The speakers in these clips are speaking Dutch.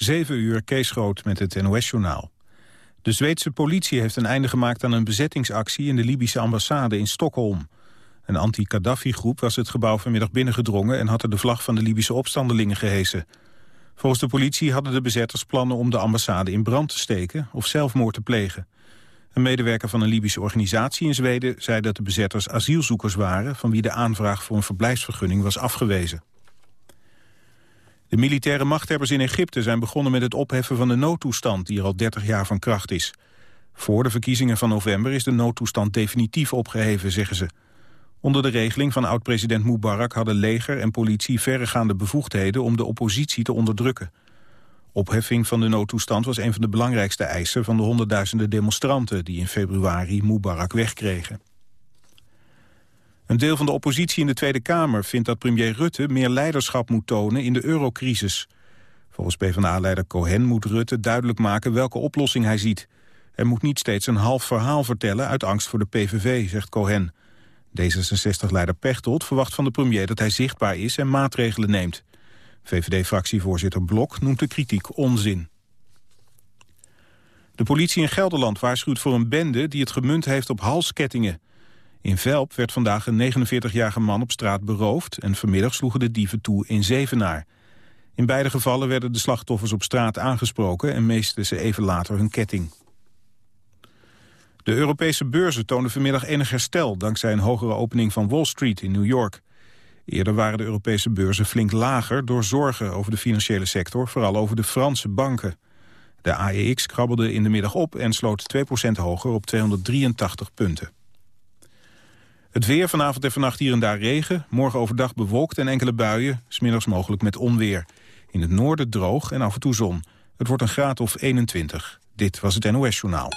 7 uur, Kees Groot met het NOS-journaal. De Zweedse politie heeft een einde gemaakt aan een bezettingsactie... in de Libische ambassade in Stockholm. Een anti-Kaddafi-groep was het gebouw vanmiddag binnengedrongen... en had er de vlag van de Libische opstandelingen gehesen. Volgens de politie hadden de bezetters plannen om de ambassade in brand te steken... of zelfmoord te plegen. Een medewerker van een Libische organisatie in Zweden zei dat de bezetters asielzoekers waren... van wie de aanvraag voor een verblijfsvergunning was afgewezen. De militaire machthebbers in Egypte zijn begonnen met het opheffen van de noodtoestand... die er al 30 jaar van kracht is. Voor de verkiezingen van november is de noodtoestand definitief opgeheven, zeggen ze. Onder de regeling van oud-president Mubarak hadden leger en politie verregaande bevoegdheden om de oppositie te onderdrukken. Opheffing van de noodtoestand was een van de belangrijkste eisen van de honderdduizenden demonstranten die in februari Mubarak wegkregen. Een deel van de oppositie in de Tweede Kamer vindt dat premier Rutte meer leiderschap moet tonen in de eurocrisis. Volgens PvdA-leider Cohen moet Rutte duidelijk maken welke oplossing hij ziet. Hij moet niet steeds een half verhaal vertellen uit angst voor de PVV, zegt Cohen. D66-leider Pechtold verwacht van de premier dat hij zichtbaar is en maatregelen neemt. VVD-fractievoorzitter Blok noemt de kritiek onzin. De politie in Gelderland waarschuwt voor een bende die het gemunt heeft op halskettingen. In Velp werd vandaag een 49-jarige man op straat beroofd... en vanmiddag sloegen de dieven toe in Zevenaar. In beide gevallen werden de slachtoffers op straat aangesproken... en meesten ze even later hun ketting. De Europese beurzen toonden vanmiddag enig herstel... dankzij een hogere opening van Wall Street in New York. Eerder waren de Europese beurzen flink lager... door zorgen over de financiële sector, vooral over de Franse banken. De AEX krabbelde in de middag op en sloot 2% hoger op 283 punten. Het weer vanavond en vannacht hier en daar regen. Morgen overdag bewolkt en enkele buien. Smiddags mogelijk met onweer. In het noorden droog en af en toe zon. Het wordt een graad of 21. Dit was het NOS Journaal.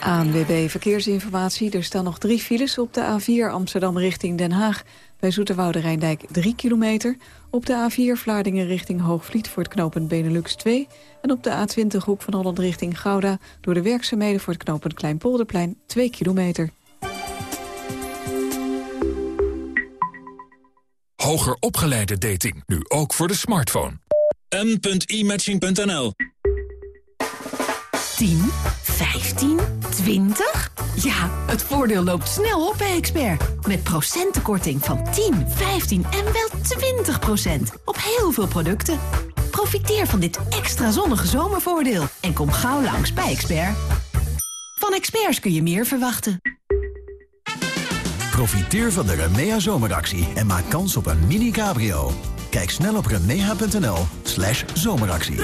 ANWB Verkeersinformatie. Er staan nog drie files op de A4 Amsterdam richting Den Haag. Bij Zoeterwoude Rijndijk 3 kilometer. Op de A4 Vlaardingen richting Hoogvliet voor het knooppunt Benelux 2. En op de A20 Hoek van Holland richting Gouda... door de werkzaamheden voor het knooppunt Kleinpolderplein 2 kilometer. Hoger opgeleide dating, nu ook voor de smartphone. m.imatching.nl 10, 15, 20? Ja, het voordeel loopt snel op bij Expert. Met procentenkorting van 10, 15 en wel 20 procent op heel veel producten. Profiteer van dit extra zonnige zomervoordeel en kom gauw langs bij Expert. Van experts kun je meer verwachten. Profiteer van de Remea zomeractie en maak kans op een mini cabrio. Kijk snel op remea.nl slash zomeractie.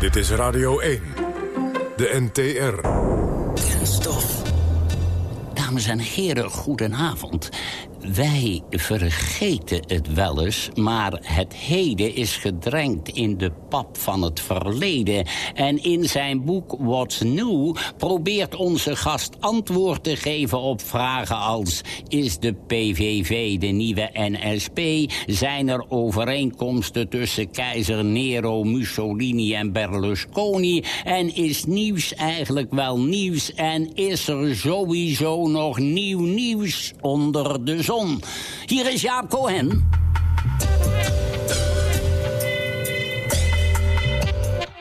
Dit is Radio 1, de NTR. Kenstof. Dames en heren, goedenavond. Wij vergeten het wel eens, maar het heden is gedrenkt in de pap van het verleden. En in zijn boek What's New probeert onze gast antwoord te geven op vragen als... is de PVV de nieuwe NSP? Zijn er overeenkomsten tussen keizer Nero, Mussolini en Berlusconi? En is nieuws eigenlijk wel nieuws? En is er sowieso nog nieuw nieuws onder de zon? Hier is Jaap Cohen.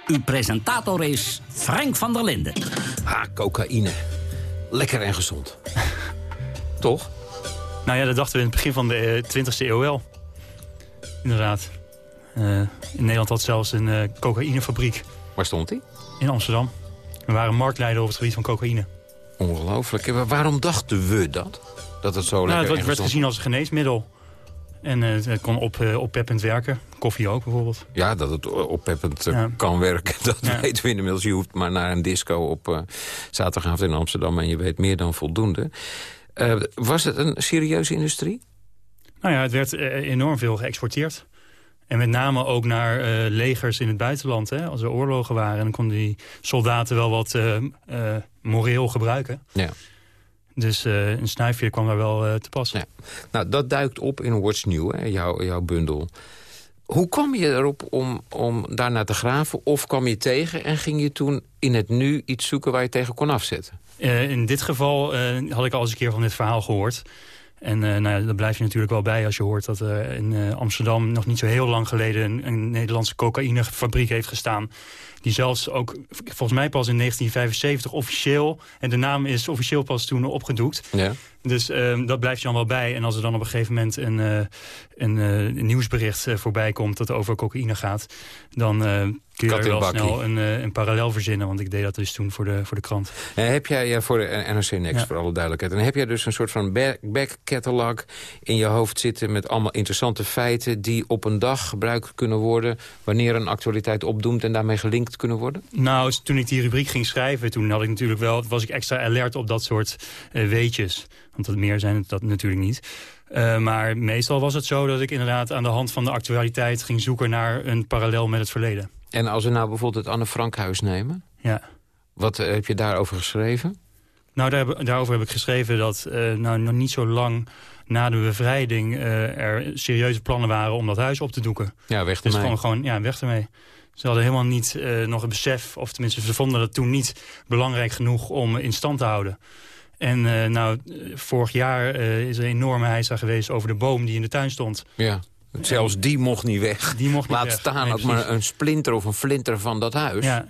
Uw presentator is Frank van der Linden. Ah, cocaïne. Lekker en gezond. Toch? Nou ja, dat dachten we in het begin van de 20e eh, eeuw wel. Inderdaad. Uh, in Nederland had zelfs een uh, cocaïnefabriek. Waar stond die? In Amsterdam. We waren marktleider over het gebied van cocaïne. Ongelooflijk. Waarom dachten we dat? Dat het zo nou, Het werd gezien als een geneesmiddel. En uh, het kon op, uh, oppeppend werken. Koffie ook bijvoorbeeld. Ja, dat het oppeppend uh, kan werken. Dat ja. weten we inmiddels. Je hoeft maar naar een disco op zaterdagavond in Amsterdam... en je weet meer dan voldoende. was het een serieuze industrie? Nou ja, het werd enorm veel geëxporteerd. En met name ook naar legers in het buitenland. Hè? Als er oorlogen waren, dan konden die soldaten wel wat moreel gebruiken. Ja. Dus uh, een snuifje kwam daar wel uh, te pas. Ja. Nou, dat duikt op in What's New, hè, jouw, jouw bundel. Hoe kwam je erop om, om daarna te graven? Of kwam je tegen en ging je toen in het nu iets zoeken waar je tegen kon afzetten? Uh, in dit geval had ik al eens een keer van dit verhaal gehoord. En uh, nou, daar blijf je natuurlijk wel bij als je hoort dat er in Amsterdam... nog niet zo heel lang geleden een, een Nederlandse cocaïnefabriek heeft gestaan die zelfs ook volgens mij pas in 1975 officieel... en de naam is officieel pas toen opgedoekt. Ja. Dus uh, dat blijft je dan wel bij. En als er dan op een gegeven moment een, uh, een, uh, een, nieuwsbericht voorbij komt... dat over cocaïne gaat, dan kun je er wel snel een, een, parallel verzinnen. Want ik deed dat dus toen voor de, voor de krant. En heb jij ja, voor de NRC Next, voor alle duidelijkheid... en heb jij dus een soort van back-catalog in je hoofd zitten... met allemaal interessante feiten die op een dag gebruikt kunnen worden... wanneer een actualiteit opdoemt en daarmee gelinkt kunnen worden? Nou, toen ik die rubriek ging schrijven, toen had ik natuurlijk wel, was ik extra alert op dat soort weetjes. Want dat meer zijn het dat natuurlijk niet. Uh, maar meestal was het zo dat ik inderdaad aan de hand van de actualiteit ging zoeken naar een parallel met het verleden. En als we nou bijvoorbeeld het Anne Frankhuis nemen? Ja. Wat uh, heb je daarover geschreven? Nou, daar, daarover heb ik geschreven dat nou, nog niet zo lang na de bevrijding er serieuze plannen waren om dat huis op te doeken. Ja, weg ermee. Dus gewoon, gewoon ja, weg ermee. Ze hadden helemaal niet uh, nog het besef, of tenminste ze vonden dat toen niet belangrijk genoeg om in stand te houden. En uh, nou, vorig jaar uh, is er een enorme heisa geweest over de boom die in de tuin stond. Ja. Zelfs die mocht niet weg. Die mocht niet Laat weg. staan ook maar een splinter of een flinter van dat huis. Ja.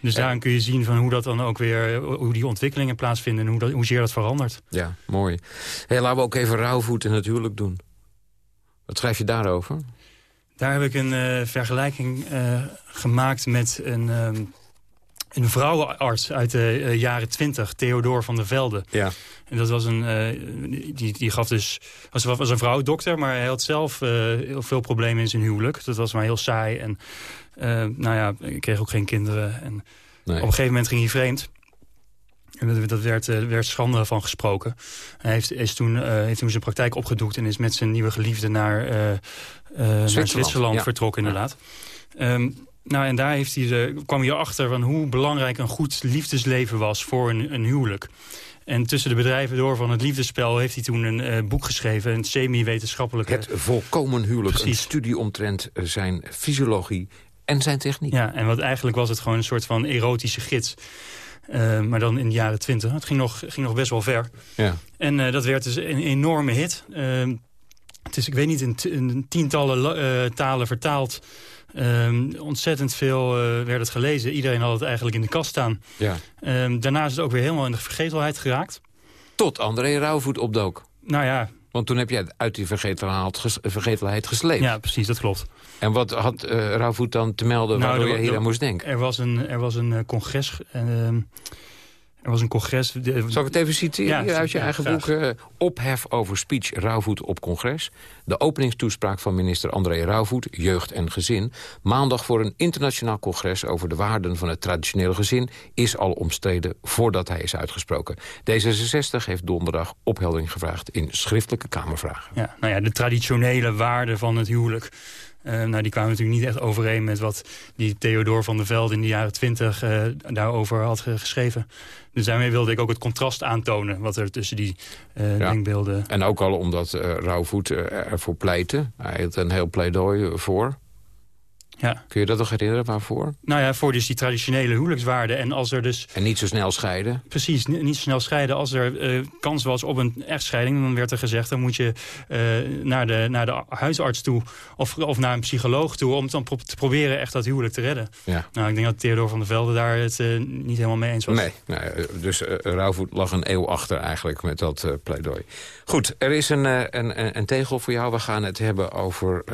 Dus daarin kun je zien van hoe dat dan ook weer, hoe die ontwikkelingen plaatsvinden en hoe dat, hoezeer dat verandert. Ja, mooi. Hey, laten we ook even rouwvoet in het huwelijk doen. Wat schrijf je daarover? Daar heb ik een uh, vergelijking gemaakt met een, um, een vrouwenarts uit de uh, jaren twintig, Theodor van der Velde. Ja. En dat was een, die, die gaf dus, was, was een vrouwendokter, maar hij had zelf heel veel problemen in zijn huwelijk. Dat was maar heel saai en nou ja, ik kreeg ook geen kinderen. En nee. op een gegeven moment ging hij vreemd. En dat werd, uh, werd schande van gesproken. Hij heeft, is toen, uh, heeft toen zijn praktijk opgedoekt... en is met zijn nieuwe geliefde naar, uh, Zwitserland, naar Zwitserland ja. vertrokken inderdaad. Ja. Um, nou, en daar heeft hij de, kwam hij achter van hoe belangrijk een goed liefdesleven was voor een, een huwelijk. En tussen de bedrijven door van het liefdespel heeft hij toen een uh, boek geschreven. Een semi-wetenschappelijke... Het volkomen huwelijk. Precies. Een studie omtrent zijn fysiologie en zijn techniek. Ja, en wat eigenlijk was het gewoon een soort van erotische gids. Uh, maar dan in de jaren twintig. Het ging nog, ging nog best wel ver. Ja. En uh, dat werd dus een enorme hit. Het is, ik weet niet, in, in tientallen talen vertaald. Um, ontzettend veel werd het gelezen. Iedereen had het eigenlijk in de kast staan. Ja. Um, daarna is het ook weer helemaal in de vergetelheid geraakt. Tot André Rauwvoet opdook. Nou ja, want toen heb jij uit die vergetelheid gesleept. Ja, precies, dat klopt. En wat had uh, Rauwvoet dan te melden nou, waardoor je hier aan moest denken? Er was een, er was een uh, congres... er was een congres... De, Zal ik het even citeren ja, uit je ja, eigen graag. boek? Uh, ophef over speech Rauwvoet op congres. De openingstoespraak van minister André Rauwvoet, Jeugd en Gezin... maandag voor een internationaal congres over de waarden van het traditionele gezin... is al omstreden voordat hij is uitgesproken. D66 heeft donderdag opheldering gevraagd in schriftelijke Kamervragen. Ja, nou ja, de traditionele waarden van het huwelijk... Uh, nou, die kwamen natuurlijk niet echt overeen met wat die Theodor van der Velde in de jaren twintig uh, daarover had geschreven. Dus daarmee wilde ik ook het contrast aantonen wat er tussen die uh, ja. denkbeelden... En ook al omdat Rauwvoet ervoor pleitte. Hij had een heel pleidooi voor. Ja. Kun je dat nog herinneren waarvoor? Nou ja, voor dus die traditionele huwelijkswaarden. En als er dus... En niet zo snel scheiden? Precies, niet zo snel scheiden. Als er uh, kans was op een echtscheiding, dan werd er gezegd... dan moet je uh, naar, de, naar de huisarts toe of, of naar een psycholoog toe... om dan pro te proberen echt dat huwelijk te redden. Ja. Nou, ik denk dat Theodor van der Velde daar het uh, niet helemaal mee eens was. Nee, nee dus Rauwvoet lag een eeuw achter eigenlijk met dat pleidooi. Goed, er is een, een, een, een tegel voor jou. We gaan het hebben over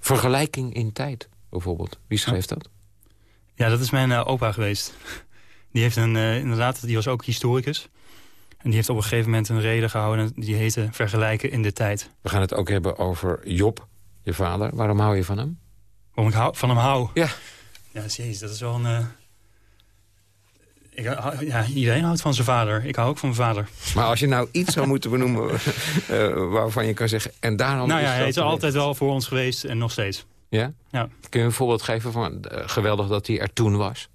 vergelijking in tijd bijvoorbeeld. Wie schreef dat? Ja, dat is mijn uh, opa geweest. Die heeft een, uh, inderdaad, die was ook historicus. En die heeft op een gegeven moment een reden gehouden... die heette Vergelijken in de tijd. We gaan het ook hebben over Job, je vader. Waarom hou je van hem? Waarom ik hou, van hem hou? Ja. Ja, jezus, dat is wel een... Uh... Ik, ja, iedereen houdt van zijn vader. Ik hou ook van mijn vader. Maar als je nou iets zou moeten benoemen... waarvan je kan zeggen... en daarom nou ja, hij is altijd wel voor ons geweest en nog steeds. Ja? ja. Kun je een voorbeeld geven van uh, geweldig dat hij er toen was?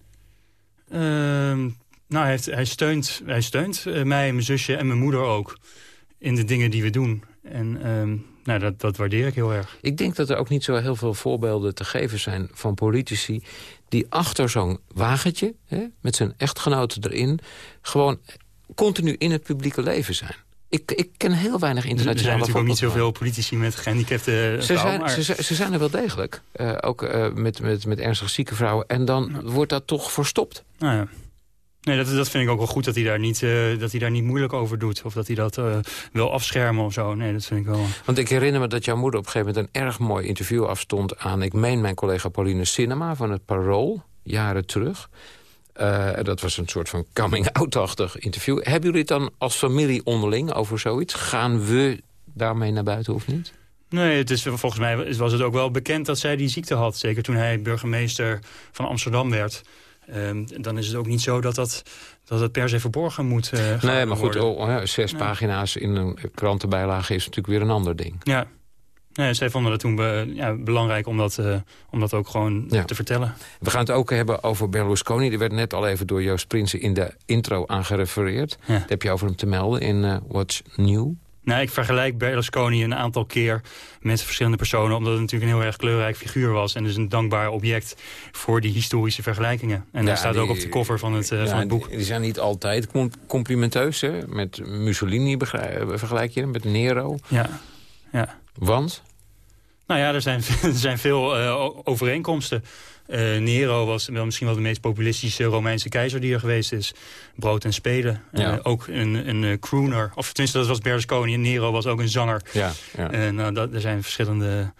Uh, nou, hij, heeft, hij steunt, hij steunt uh, mij, mijn zusje en mijn moeder ook. In de dingen die we doen. En uh, nou, dat, dat waardeer ik heel erg. Ik denk dat er ook niet zo heel veel voorbeelden te geven zijn van politici... die achter zo'n wagentje, hè, met zijn echtgenoten erin... gewoon continu in het publieke leven zijn. Ik, ik ken heel weinig internationale... Er zijn natuurlijk ook niet zoveel politici met gehandicapte ze zijn, ze, ze, zijn er wel degelijk. Uh, ook uh, met, met, met ernstig zieke vrouwen. En dan wordt dat toch verstopt. Nou ja. Nee, dat, dat vind ik ook wel goed dat hij daar niet, uh, dat hij daar niet moeilijk over doet. Of dat hij dat uh, wil afschermen of zo. Nee, dat vind ik wel... Want ik herinner me dat jouw moeder op een gegeven moment... een erg mooi interview afstond aan... ik meen mijn collega Pauline Cinema van het Parool, jaren terug. Uh, dat was een soort van coming-out-achtig interview. Hebben jullie het dan als familie onderling over zoiets? Gaan we daarmee naar buiten of niet? Nee, het is, volgens mij was het ook wel bekend dat zij die ziekte had. Zeker toen hij burgemeester van Amsterdam werd. Um, dan is het ook niet zo dat, dat, dat het per se verborgen moet uh, Nee, maar goed, oh, zes pagina's in een krantenbijlage is natuurlijk weer een ander ding. Ja, Nee, zij vonden het toen be, ja, belangrijk om dat, uh, om dat ook gewoon ja. te vertellen. We gaan het ook hebben over Berlusconi. Die werd net al even door Joost Prinsen in de intro aangerefereerd. Ja. Dat heb je over hem te melden in uh, What's New. Nou, ik vergelijk Berlusconi een aantal keer met verschillende personen... omdat het natuurlijk een heel erg kleurrijk figuur was... en dus een dankbaar object voor die historische vergelijkingen. En ja, dat staat die, ook op de cover van het, ja, van het boek. Die, die, zijn niet altijd complimenteus, hè? Met Mussolini vergelijk je, met Nero. Ja, ja. Want? Nou ja, er zijn, er zijn veel uh, overeenkomsten. Uh, Nero was wel misschien wel de meest populistische Romeinse keizer die er geweest is. Brood en spelen. Eh, ja. Uh, ook een, een crooner. Of tenminste, dat was Berlusconi. En Nero was ook een zanger. Ja, ja. En uh, dat, er zijn verschillende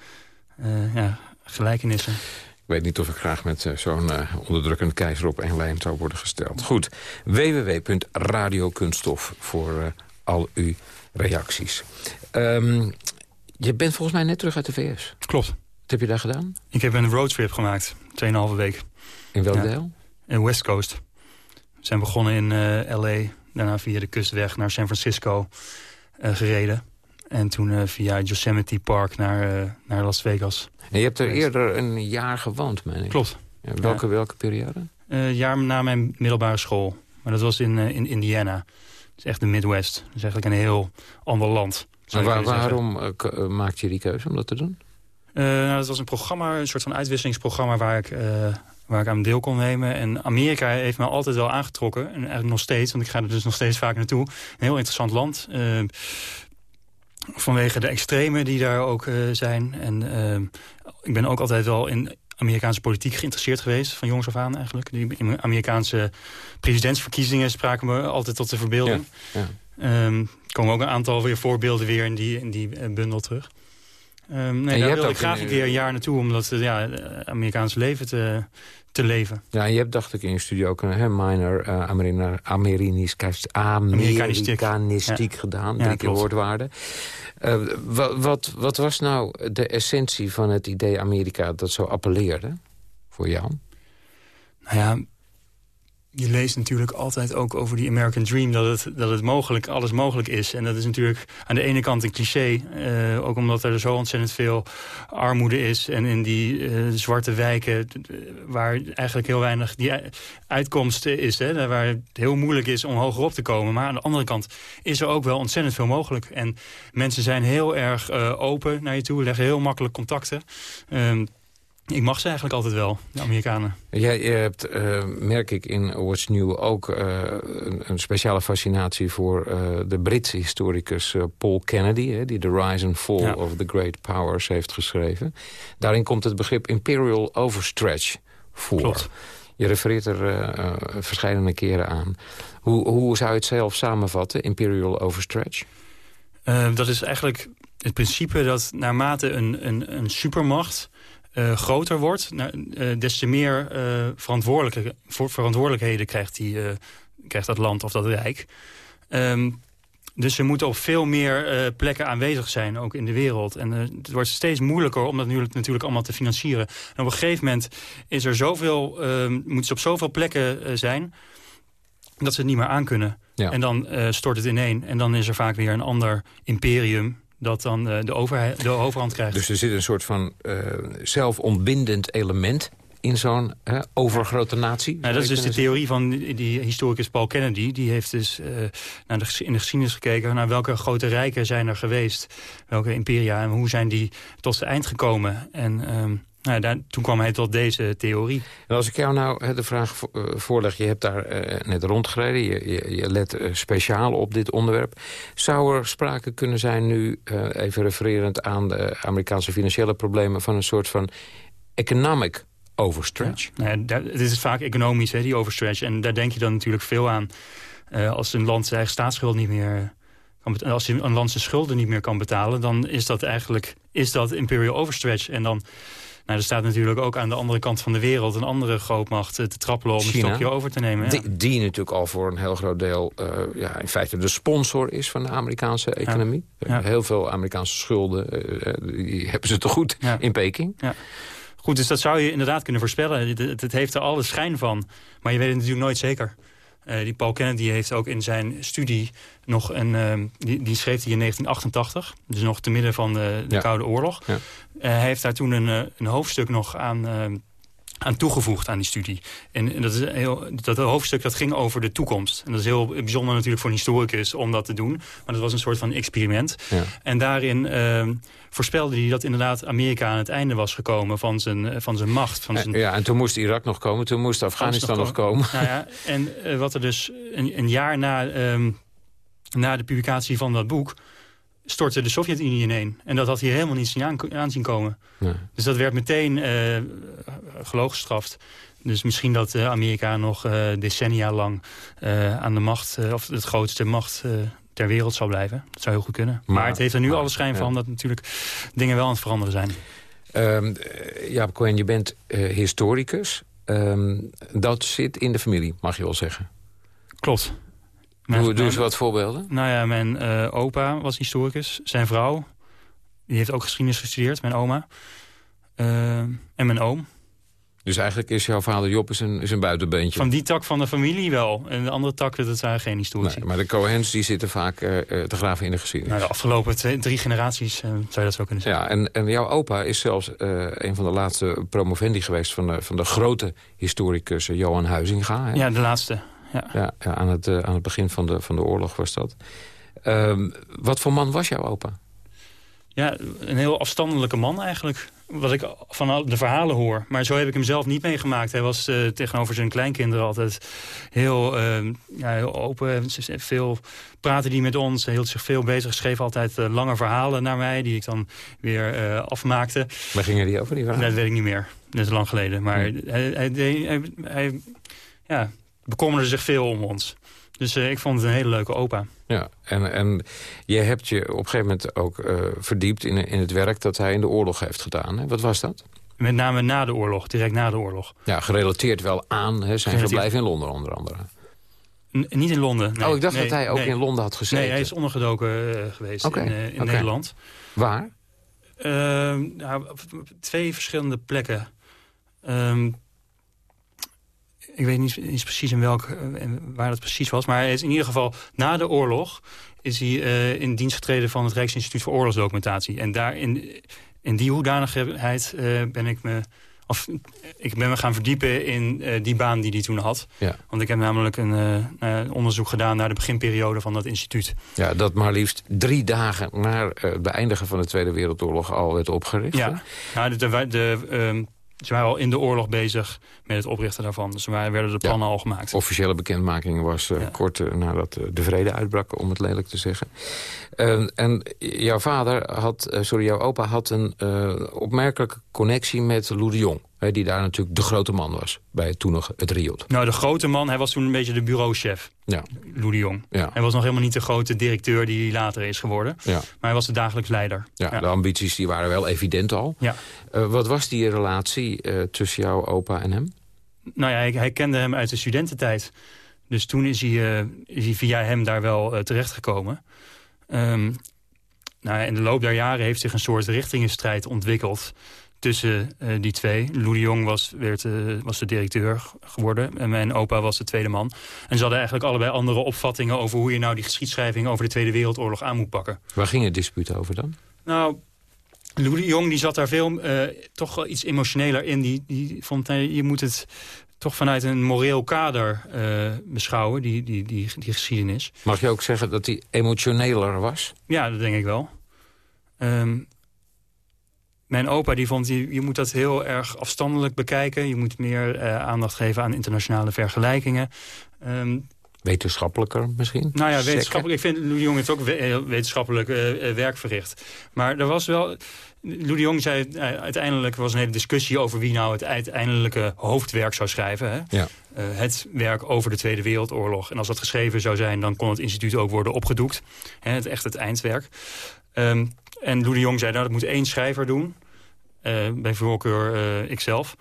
ja, gelijkenissen. Ik weet niet of ik graag met zo'n onderdrukkende keizer op één lijn zou worden gesteld. Goed, www.radiokunststof voor al uw reacties. Um, je bent volgens mij net terug uit de VS. Klopt. Wat heb je daar gedaan? Ik heb een roadtrip gemaakt. Tweeënhalve week. In welk ja. deel? In West Coast. We zijn begonnen in uh, L.A. Daarna via de kustweg naar San Francisco uh, gereden. En toen uh, via Yosemite Park naar, naar Las Vegas. En je hebt er eerder een jaar gewoond, meen ik. Klopt. Ja, welke, welke periode? Een jaar na mijn middelbare school. Maar dat was in, in Indiana. Dat is echt de Midwest. Dat is eigenlijk een heel ander land. Waar, waarom uh, maakte je die keuze om dat te doen? Uh, nou, dat was een programma, een soort van uitwisselingsprogramma... waar ik, uh, waar ik aan deel kon nemen. En Amerika heeft me altijd wel aangetrokken. En eigenlijk nog steeds, want ik ga er dus nog steeds vaak naartoe. Een heel interessant land. vanwege de extremen die daar ook zijn. En ik ben ook altijd wel in Amerikaanse politiek geïnteresseerd geweest. Van jongs af aan eigenlijk. Die Amerikaanse presidentsverkiezingen spraken me altijd tot de verbeelding. Ja, ja. Um, komen ook een aantal weer voorbeelden weer in die, in die eh, bundel terug. Um, nee, daar wil ik graag een keer een jaar naartoe om dat ja, Amerikaanse leven te, te leven. Ja, je hebt dacht ik in je studio ook een hè, minor uh, Amerikanistiek, Amerikanistiek ja. gedaan. Drie ja, keer woordwaarde. Uh, wat, wat, wat was nou de essentie van het idee Amerika dat zo appelleerde voor jou? Nou ja, je leest natuurlijk altijd ook over die American Dream... dat het, dat het mogelijk, alles mogelijk is. En dat is natuurlijk aan de ene kant een cliché. Uh, ook omdat er zo ontzettend veel armoede is. En in die uh, zwarte wijken waar eigenlijk heel weinig die uitkomst is. Hè, waar het heel moeilijk is om hoger op te komen. Maar aan de andere kant is er ook wel ontzettend veel mogelijk. En mensen zijn heel erg uh, open naar je toe. Leggen heel makkelijk contacten. Ehm, ik mag ze eigenlijk altijd wel, de Amerikanen. Jij hebt, uh, merk ik in What's New, ook uh, een, een, speciale fascinatie voor uh, de Britse historicus Paul Kennedy... Hè, die The Rise and Fall ja. of the Great Powers heeft geschreven. Daarin komt het begrip imperial overstretch voor. Klopt. Je refereert er verschillende keren aan. Hoe, hoe zou je het zelf samenvatten, imperial overstretch? dat is eigenlijk het principe dat naarmate een, een, een supermacht uh, groter wordt, uh, des te meer uh, verantwoordelijke, verantwoordelijkheden krijgt, die, krijgt dat land of dat rijk. Um, dus ze moeten op veel meer plekken aanwezig zijn, ook in de wereld. En het wordt steeds moeilijker om dat nu natuurlijk allemaal te financieren. En op een gegeven moment is er zoveel, ehm, moeten ze op zoveel plekken zijn dat ze het niet meer aankunnen. Ja. En dan stort het ineen. En dan is er vaak weer een ander imperium dat dan de, overheid, de overhand krijgt. Dus er zit een soort van uh, zelfontbindend element in zo'n overgrote natie? Nou, dat is dus de theorie van die, historicus Paul Kennedy. Die heeft dus uh, naar de, in de geschiedenis gekeken... naar welke grote rijken zijn er geweest. Welke imperia en hoe zijn die tot het eind gekomen. En... Um, nou, daar, toen kwam hij tot deze theorie. En als ik jou nou de vraag eh, voorleg... je hebt daar uh, net rondgereden, je, je, je let uh, speciaal op dit onderwerp. Zou er sprake kunnen zijn nu, even refererend aan de Amerikaanse financiële problemen... van een soort van economic overstretch? Ja, nou het is vaak economisch, hè, die overstretch. En daar denk je dan natuurlijk veel aan. als een land zijn eigen staatsschuld niet meer... Kan als een land zijn schulden niet meer kan betalen... dan is dat eigenlijk is dat imperial overstretch. En dan nou, er staat natuurlijk ook aan de andere kant van de wereld... een andere grootmacht eh, te trappelen om het stokje over te nemen. Ja. Die, die, natuurlijk al voor een heel groot deel... Uh, ja, in feite de sponsor is van de Amerikaanse economie. Ja. Heel veel Amerikaanse schulden uh, die hebben ze te goed in Peking. Ja. Goed, dus dat zou je inderdaad kunnen voorspellen. Het, het, heeft er alle schijn van. Maar je weet het natuurlijk nooit zeker. Uh, die Paul Kennedy heeft ook in zijn studie nog een... Uh, die, die, schreef hij in 1988, dus nog te midden van de, de Koude Oorlog. Ja. Uh, hij heeft daar toen een, een hoofdstuk nog aan aan toegevoegd aan die studie. En, dat, is heel, dat hoofdstuk dat ging over de toekomst. En dat is heel bijzonder natuurlijk voor een historicus om dat te doen. Maar dat was een soort van experiment. Ja. En daarin uh, voorspelde hij dat inderdaad Amerika aan het einde was gekomen van zijn, van zijn macht. Van zijn... Ja, en toen moest Irak nog komen, toen moest Afghanistan nog, komen. Nou ja, en uh, wat er dus een, een jaar na, um, na de publicatie van dat boek stortte de Sovjet-Unie ineen. En dat had hij helemaal niet zien aanzien komen. Dus dat werd meteen uh, gelooggestraft. Dus misschien dat uh, Amerika nog uh, decennia lang aan de macht... of het grootste macht ter wereld zal blijven. Dat zou heel goed kunnen. Maar, het heeft er nu alle schijn van dat natuurlijk dingen wel aan het veranderen zijn. Um, Jaap Cohen, je bent historicus. Um, dat zit in de familie, mag je wel zeggen. Klopt. Doe, doe eens wat voorbeelden. Nou ja, mijn uh, opa was historicus. Zijn vrouw, die heeft ook geschiedenis gestudeerd, mijn oma. Uh, en mijn oom. Dus eigenlijk is jouw vader Job is een, is een buitenbeentje? Van die tak van de familie wel. En de andere tak, dat zijn geen historici. Nee, maar de Cohens die zitten vaak uh, te graven in de geschiedenis. Nou, de afgelopen twee, drie generaties uh, zou je dat zo kunnen zeggen. Ja, en, en jouw opa is zelfs uh, een van de laatste promovendi geweest... van de, van de grote historicus Johan Huizinga. Hè? Ja, de laatste ja. ja, aan, het, uh, aan het begin van de, van de oorlog was dat. Um, wat voor man was jouw opa? Ja, een heel afstandelijke man eigenlijk. Wat ik van de verhalen hoor. Maar zo heb ik hem zelf niet meegemaakt. Hij was uh, tegenover zijn kleinkinderen altijd heel, uh, ja, heel open. Veel praten die met ons. Hij hield zich veel bezig. Schreef altijd uh, lange verhalen naar mij. Die ik dan weer afmaakte. Waar gingen die over, die verhalen? Dat weet ik niet meer. Dat is lang geleden. Maar hij, hij, hij, hij, ja, bekommerde zich veel om ons. Dus uh, ik vond het een hele leuke opa. Ja, en, en je hebt je op een gegeven moment ook uh, verdiept in, in het werk dat hij in de oorlog heeft gedaan. Hè? Wat was dat? Met name na de oorlog, direct na de oorlog. Ja, gerelateerd wel aan hè, zijn verblijf in Londen onder andere. N niet in Londen. Nee. Oh, ik dacht dat hij ook in Londen had gezeten. Nee, hij is ondergedoken uh, geweest okay. in, in okay. Nederland. Waar? Ehm, nou, twee verschillende plekken. Ehm, ik weet niet, niet precies in welk, uh, waar dat precies was. Maar hij is in ieder geval na de oorlog is hij uh, in dienst getreden van het Rijksinstituut voor Oorlogsdocumentatie. En daar in, in die hoedanigheid uh, ben ik me... Of, ik ben me gaan verdiepen in die baan die hij toen had. Ja. Want ik heb namelijk een onderzoek gedaan naar de beginperiode van dat instituut. Ja, dat maar liefst drie dagen na het beëindigen van de Tweede Wereldoorlog al werd opgericht. Ja, nou, de, de, de ehm, ze waren al in de oorlog bezig met het oprichten daarvan. Dus waren, werden de plannen al gemaakt. Officiële bekendmaking was uh, kort uh, nadat uh, de vrede uitbrak, om het lelijk te zeggen. Ehm, en jouw vader had, sorry, jouw opa had een opmerkelijke connectie met Lou de Jong. Die daar natuurlijk de grote man was, bij toen nog het Riot. Nou, de grote man, hij was toen een beetje de bureauchef. Ja. Lou de Jong. Ja. Hij was nog helemaal niet de grote directeur die hij later is geworden. Ja. Maar hij was de dagelijks leider. Ja, ja. de ambities die waren wel evident al. Ja. wat was die relatie tussen jouw opa en hem? Nou ja, hij, hij, kende hem uit de studententijd. Dus toen is hij, uh, is hij via hem daar wel terechtgekomen. Um, nou, in de loop der jaren heeft zich een soort richtingenstrijd ontwikkeld tussen uh, die twee. Lou de Jong was, werd, was de directeur geworden en mijn opa was de tweede man. En ze hadden eigenlijk allebei andere opvattingen over hoe je nou die geschiedschrijving over de Tweede Wereldoorlog aan moet pakken. Waar ging het dispuut over dan? Nou, de Jong die zat daar veel, uh, toch wel iets emotioneler in. Die, die vond, nee, je moet het toch vanuit een moreel kader uh, beschouwen, die, die, die, die geschiedenis. Mag je ook zeggen dat hij emotioneler was? Ja, dat denk ik wel. Um, mijn opa die vond, je, je moet dat heel erg afstandelijk bekijken. Je moet meer uh, aandacht geven aan internationale vergelijkingen. Um, Wetenschappelijker misschien? Nou ja, wetenschappelijk. Ik vind Louis de Jong heeft ook wetenschappelijk uh, werk verricht. Maar er was wel... Louis de Jong zei, uh, uiteindelijk was een hele discussie over wie nou het uiteindelijke hoofdwerk zou schrijven. Hè? Ja. Uh, het werk over de Tweede Wereldoorlog. En als dat geschreven zou zijn, dan kon het instituut ook worden opgedoekt. Hè, het echt het eindwerk. Um, en Louis de Jong zei, nou, dat moet één schrijver doen. Uh, bij voorkeur uh, ikzelf.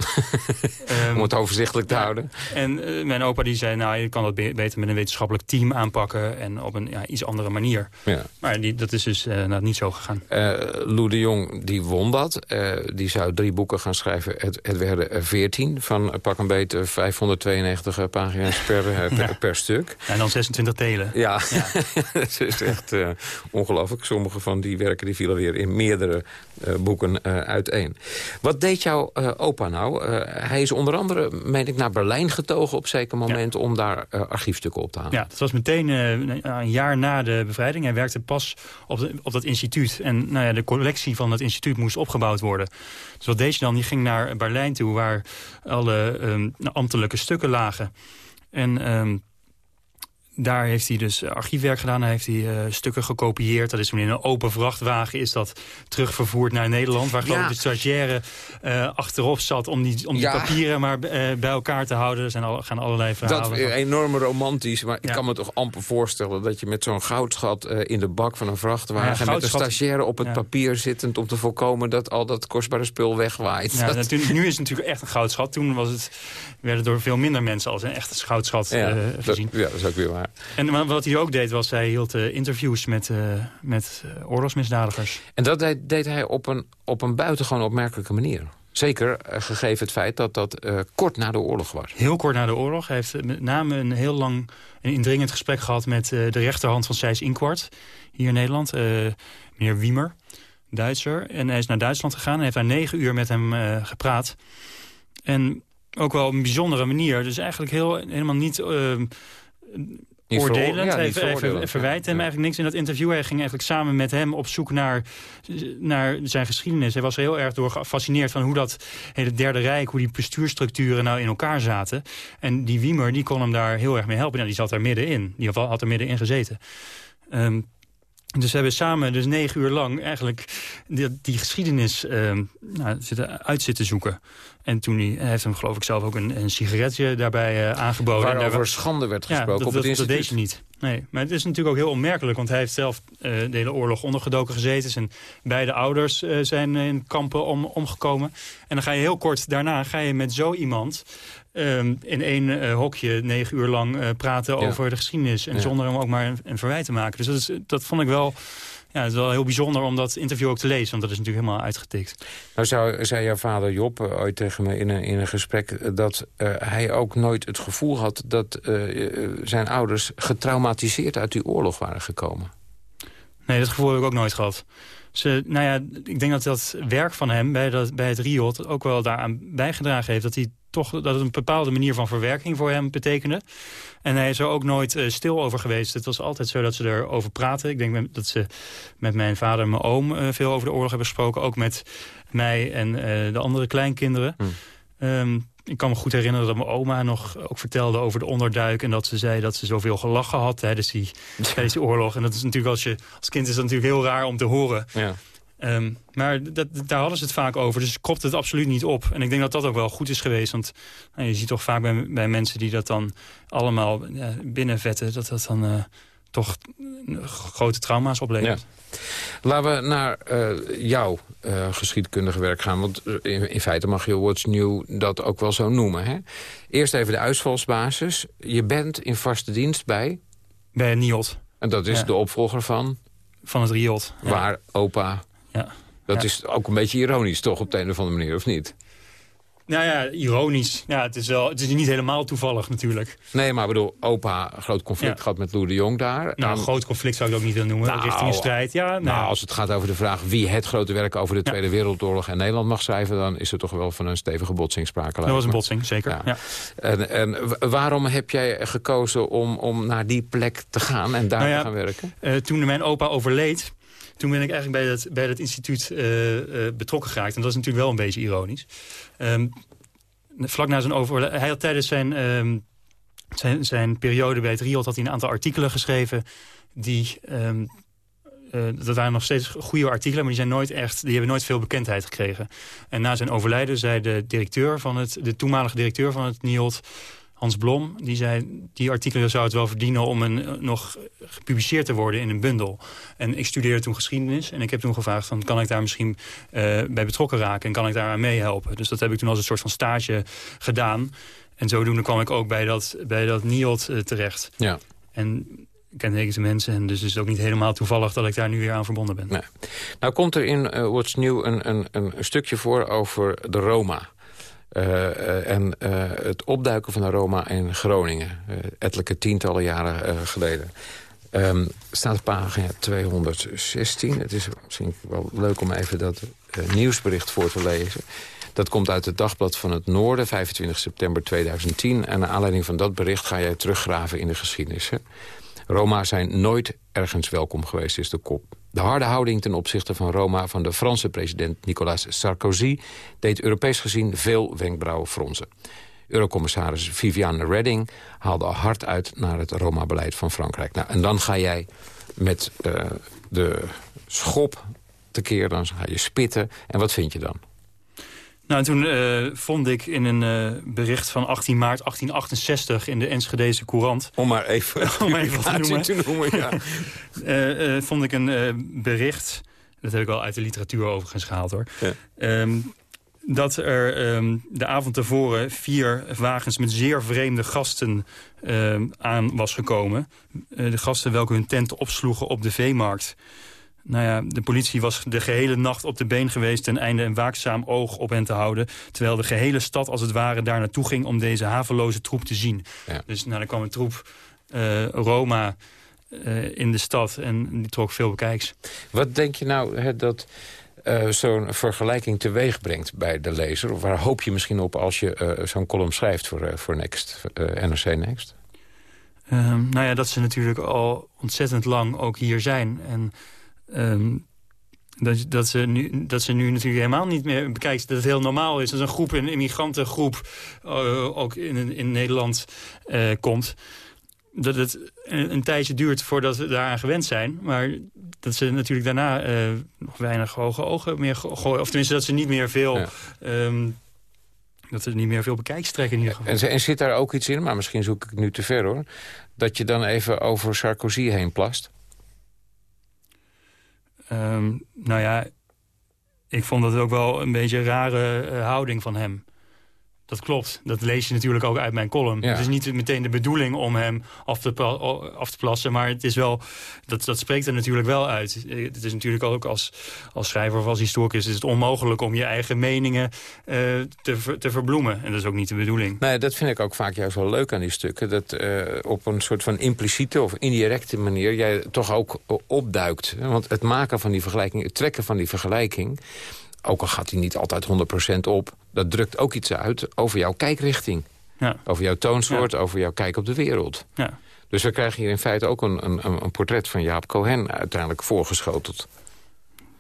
um, Om het overzichtelijk te houden. En uh, mijn opa die zei, nou, je kan dat be beter met een wetenschappelijk team aanpakken... en op een ja, iets andere manier. Ja. Maar die, dat is dus nou, niet zo gegaan. Lou de Jong, die won dat. die zou drie boeken gaan schrijven. Het, het werden veertien van pak een beetje 592 pagina's per, per, stuk. En dan 26 delen. Ja, ja. dat is echt ongelooflijk. Sommige van die werken die vielen weer in meerdere boeken uiteen. Wat deed jouw uh, opa nou? Uh, hij is onder andere, meen ik, naar Berlijn getogen op zeker moment... om daar uh, archiefstukken op te halen. Ja, dat was meteen een jaar na de bevrijding. Hij werkte pas op, de, op dat instituut. En nou ja, de collectie van dat instituut moest opgebouwd worden. Dus wat deed je dan? Die ging naar Berlijn toe... waar alle um, ambtelijke stukken lagen. En... Daar heeft hij dus archiefwerk gedaan. Hij heeft hij uh, stukken gekopieerd. Dat is toen in een open vrachtwagen is dat terugvervoerd naar Nederland. Waar gewoon de stagiaire uh, achterop zat om die, om die papieren maar uh, bij elkaar te houden. Er zijn al, gaan allerlei verhalen. Dat is enorm romantisch. Maar ik kan me toch amper voorstellen dat je met zo'n goudschat in de bak van een vrachtwagen... met een stagiaire op het papier zittend om te voorkomen dat al dat kostbare spul wegwaait. Ja, dat... nu is het natuurlijk echt een goudschat. Toen was het, werden door veel minder mensen als een echte goudschat gezien. Ja, dat is ook weer waar. En wat hij ook deed, was hij hield uh, interviews met, uh, met uh, oorlogsmisdadigers. En dat deed, deed, hij op een, op een buitengewoon opmerkelijke manier. Zeker gegeven het feit dat dat kort na de oorlog was. Heel kort na de oorlog. Hij heeft met name een heel lang en indringend gesprek gehad... met de rechterhand van Sijs Inkwart hier in Nederland. meneer Wiemer, Duitser. En hij is naar Duitsland gegaan en heeft daar negen uur met hem gepraat. En ook wel op een bijzondere manier. Dus eigenlijk heel, helemaal niet oordelend. Ja, hij verwijt hem eigenlijk niks in dat interview. Hij ging eigenlijk samen met hem op zoek naar, naar zijn geschiedenis. Hij was er heel erg door gefascineerd van hoe dat hele Derde Rijk... hoe die bestuurstructuren nou in elkaar zaten. En die Wiemer die kon hem daar heel erg mee helpen. Nou, die zat er middenin. Die had er middenin gezeten. Um, dus we hebben samen dus negen uur lang eigenlijk die, die geschiedenis uh, nou, zitten, uit zitten zoeken. En toen hij, hij, heeft hem geloof ik zelf ook een, een sigaretje daarbij uh, aangeboden. Waarover schande werd gesproken ja, dat, op het dat, deed niet. Nee, maar het is natuurlijk ook heel onmerkelijk. Want hij heeft zelf uh, de hele oorlog ondergedoken gezeten. Zijn beide ouders uh, zijn in kampen om, omgekomen. En dan ga je heel kort daarna ga je met zo iemand... Um, in één uh, hokje negen uur lang praten ja. over de geschiedenis. En ja. zonder hem ook maar een, een, verwijt te maken. Dus dat, is, dat vond ik wel... Ja, het is wel heel bijzonder om dat interview ook te lezen. Want dat is natuurlijk helemaal uitgetikt. Nou zou, zei jouw vader Job uh, ooit tegen me in een, in een gesprek... dat hij ook nooit het gevoel had dat zijn ouders getraumatiseerd uit die oorlog waren gekomen. Nee, dat gevoel heb ik ook nooit gehad. Ze, nou ja, ik denk dat dat werk van hem bij, dat, bij het RIOT ook wel daaraan bijgedragen heeft. Dat hij toch dat het een bepaalde manier van verwerking voor hem betekende. En hij is er ook nooit uh, stil over geweest. Het was altijd zo dat ze erover praten. Ik denk dat ze met mijn vader en mijn oom uh, veel over de oorlog hebben gesproken. Ook met mij en uh, de andere kleinkinderen. Hmm. Um, ik kan me goed herinneren dat mijn oma nog ook vertelde over de onderduik... en dat ze zei dat ze zoveel gelachen had tijdens die, tijdens die oorlog. En dat is natuurlijk als je als kind is dat natuurlijk heel raar om te horen. Ja. Um, maar dat, daar hadden ze het vaak over, dus kropt het absoluut niet op. En ik denk dat dat ook wel goed is geweest. Want nou, je ziet toch vaak bij, bij mensen die dat dan allemaal uh, binnenvetten... dat dat dan uh, toch grote trauma's oplevert. Ja. Laten we naar uh, jouw geschiedkundige werk gaan. Want in, in, feite mag je What's New dat ook wel zo noemen. Hè? Eerst even de uitvalsbasis. Je bent in vaste dienst bij? Bij NIOT. En dat is ja. de opvolger van? Van het RIOT. Waar opa ja. Dat is ook een beetje ironisch toch, op de een of andere manier, of niet? Nou ja, ironisch. Ja, het, is wel, het is niet helemaal toevallig natuurlijk. Nee, maar ik bedoel, opa, groot conflict gehad met Lou de Jong daar. Nou, een groot conflict zou ik ook niet willen noemen, nou, richting een strijd. Ja, nou. nou. als het gaat over de vraag wie het grote werk over de Tweede Wereldoorlog en Nederland mag schrijven... dan is er toch wel van een stevige botsing sprake. Dat was een botsing, zeker. Ja. En, en, waarom heb jij gekozen om, om naar die plek te gaan en daar nou te gaan werken? Uh, toen mijn opa overleed toen ben ik eigenlijk bij dat, bij dat instituut uh, betrokken geraakt. En dat is natuurlijk wel een beetje ironisch. Um, vlak na zijn overlijden... Hij had tijdens zijn, um, zijn, zijn periode bij het Riot had hij een aantal artikelen geschreven... die... Um, uh, dat waren nog steeds goede artikelen, maar die, zijn nooit echt, die hebben nooit veel bekendheid gekregen. En na zijn overlijden zei de, directeur van het, de toenmalige directeur van het NIOT... Hans Blom, die zei... die artikelen zou het wel verdienen om een, eh, nog gepubliceerd te worden in een bundel. En ik studeerde toen geschiedenis en ik heb toen gevraagd... Van, kan ik daar misschien uh, bij betrokken raken en kan ik daar aan meehelpen? Dus dat heb ik toen als een soort van stage gedaan. En zodoende kwam ik ook bij dat, bij dat NIOT uh, terecht. Ja. En ik ken deze mensen en dus is het ook niet helemaal toevallig dat ik daar nu weer aan verbonden ben. Nee. Nou komt er in uh, What's New een, een, een stukje voor over de Roma. Uh, en uh, het opduiken van de Roma in Groningen. Ettelijke tientallen jaren geleden. Um, staat op pagina 216. Het is misschien wel leuk om even dat nieuwsbericht voor te lezen. Dat komt uit het Dagblad van het Noorden, 25 september 2010. En naar aanleiding van dat bericht ga jij teruggraven in de geschiedenis. Hè? Roma zijn nooit ergens welkom geweest, is de kop. De harde houding ten opzichte van Roma van de Franse president Nicolas Sarkozy... deed Europees gezien veel wenkbrauwen fronsen. Eurocommissaris Viviane Redding haalde hard uit naar het Roma-beleid van Frankrijk. Nou, en dan ga jij met uh, de schop tekeer, dan ga je spitten. En wat vind je dan? Nou, toen uh, vond ik in een uh, bericht van 18 maart 1868 in de Enschedeze Courant... Om maar even, om even te noemen. Te noemen ja. uh, vond ik een bericht, dat heb ik wel uit de literatuur overigens gehaald hoor... Ja. Um, dat er um, de avond tevoren vier wagens met zeer vreemde gasten um, aan was gekomen. de gasten welke hun tent opsloegen op de veemarkt. Nou ja, de politie was de gehele nacht op de been geweest... ten einde een waakzaam oog op hen te houden. Terwijl de gehele stad als het ware daar naartoe ging... om deze haveloze troep te zien. Ja. Dus nou, dan kwam een troep uh, Roma uh, in de stad en die trok veel bekijks. Wat denk je nou hè, dat... Uh, zo'n vergelijking teweeg brengt bij de lezer? Of waar hoop je misschien op als je zo'n column schrijft voor, voor Next, NRC Next? Um, nou ja, dat ze natuurlijk al ontzettend lang ook hier zijn. En Um, dat, dat, ze nu, dat ze nu natuurlijk helemaal niet meer bekijkt dat het heel normaal is. Dat een groep, een immigrantengroep, uh, ook in, in Nederland uh, komt. Dat het een, een, tijdje duurt voordat we daaraan gewend zijn. Maar dat ze natuurlijk daarna uh, nog weinig hoge ogen meer gooien. Of tenminste dat ze niet meer veel... Ja. Um, dat ze niet meer veel bekijkstrekken in ieder geval. En, en, zit daar ook iets in, maar misschien zoek ik nu te ver hoor... dat je dan even over Sarkozy heen plast? Um, nou ja, ik vond dat ook wel een beetje een rare uh, houding van hem. Dat klopt. Dat lees je natuurlijk ook uit mijn column. Het is niet meteen de bedoeling om hem af te, af te plassen. Maar het is wel, dat, dat spreekt er natuurlijk wel uit. Het is natuurlijk ook als, als schrijver of als historicus... is het onmogelijk om je eigen meningen uh, te, te verbloemen. En dat is ook niet de bedoeling. Nee, dat vind ik ook vaak juist wel leuk aan die stukken. Dat uh, op een soort van impliciete of indirecte manier... jij toch ook opduikt. Want het maken van die vergelijking, het trekken van die vergelijking ook al gaat hij niet altijd 100% op... dat drukt ook iets uit over jouw kijkrichting. Ja. Over jouw toonsoort, ja. over jouw kijk op de wereld. Ja. Dus we krijgen hier in feite ook een, een, een portret van Jaap Cohen uiteindelijk voorgeschoteld.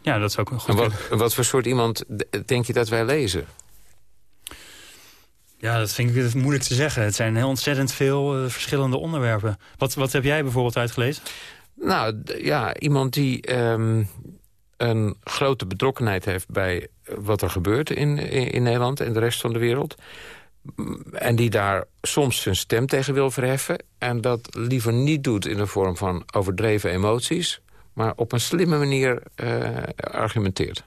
Ja, dat is ook een goed. En wat, wat voor soort iemand denk je dat wij lezen? Ja, dat vind ik moeilijk te zeggen. Het zijn heel ontzettend veel uh, verschillende onderwerpen. Wat, wat heb jij bijvoorbeeld uitgelezen? Nou, ja, iemand die, um, een grote betrokkenheid heeft bij wat er gebeurt in, in, Nederland en de rest van de wereld. En die daar soms zijn stem tegen wil verheffen. En dat liever niet doet in de vorm van overdreven emoties. Maar op een slimme manier uh, argumenteert.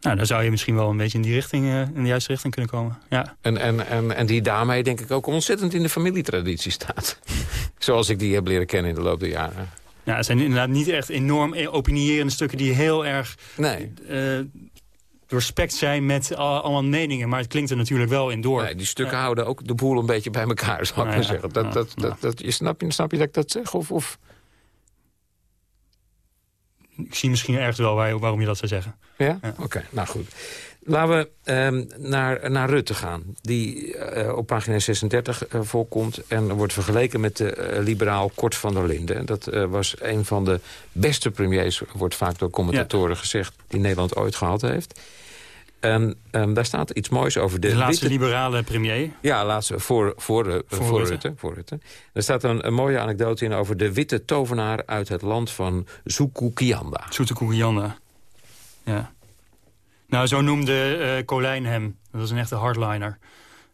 Nou, dan zou je misschien wel een beetje in die richting, uh, in de juiste richting kunnen komen. Ja. En, en, en, en die daarmee denk ik ook ontzettend in de familietraditie staat. Zoals ik die heb leren kennen in de loop der jaren. Ja, het zijn inderdaad niet echt enorm opinierende stukken die heel erg... Nee. Uh, doorspekt zijn met allemaal meningen. Maar het klinkt er natuurlijk wel in door. Nee, die stukken houden ook de boel een beetje bij elkaar, zou ik nou maar zeggen. Dat, dat, dat, dat, je, snap, je, snap je dat ik dat zeg? Of, of... Ik zie misschien ergens wel waarom je dat zou zeggen. Ja? Oké, nou goed. Laten we um, naar, naar Rutte gaan, die uh, op pagina 36 uh, voorkomt... en wordt vergeleken met de uh, liberaal Kort van der Linden. Dat was een van de beste premiers, wordt vaak door commentatoren ja. gezegd... die Nederland ooit gehad heeft. En um, daar staat iets moois over. De, de laatste witte... liberale premier? Ja, laatste, voor, voor, voor, voor Rutte. Rutte. Voor Rutte. Er staat een, een, mooie anekdote in over de witte tovenaar... uit het land van Zukukianda. Zukukianda, ja. Nou, zo noemde uh, Colijn hem. Dat was een echte hardliner.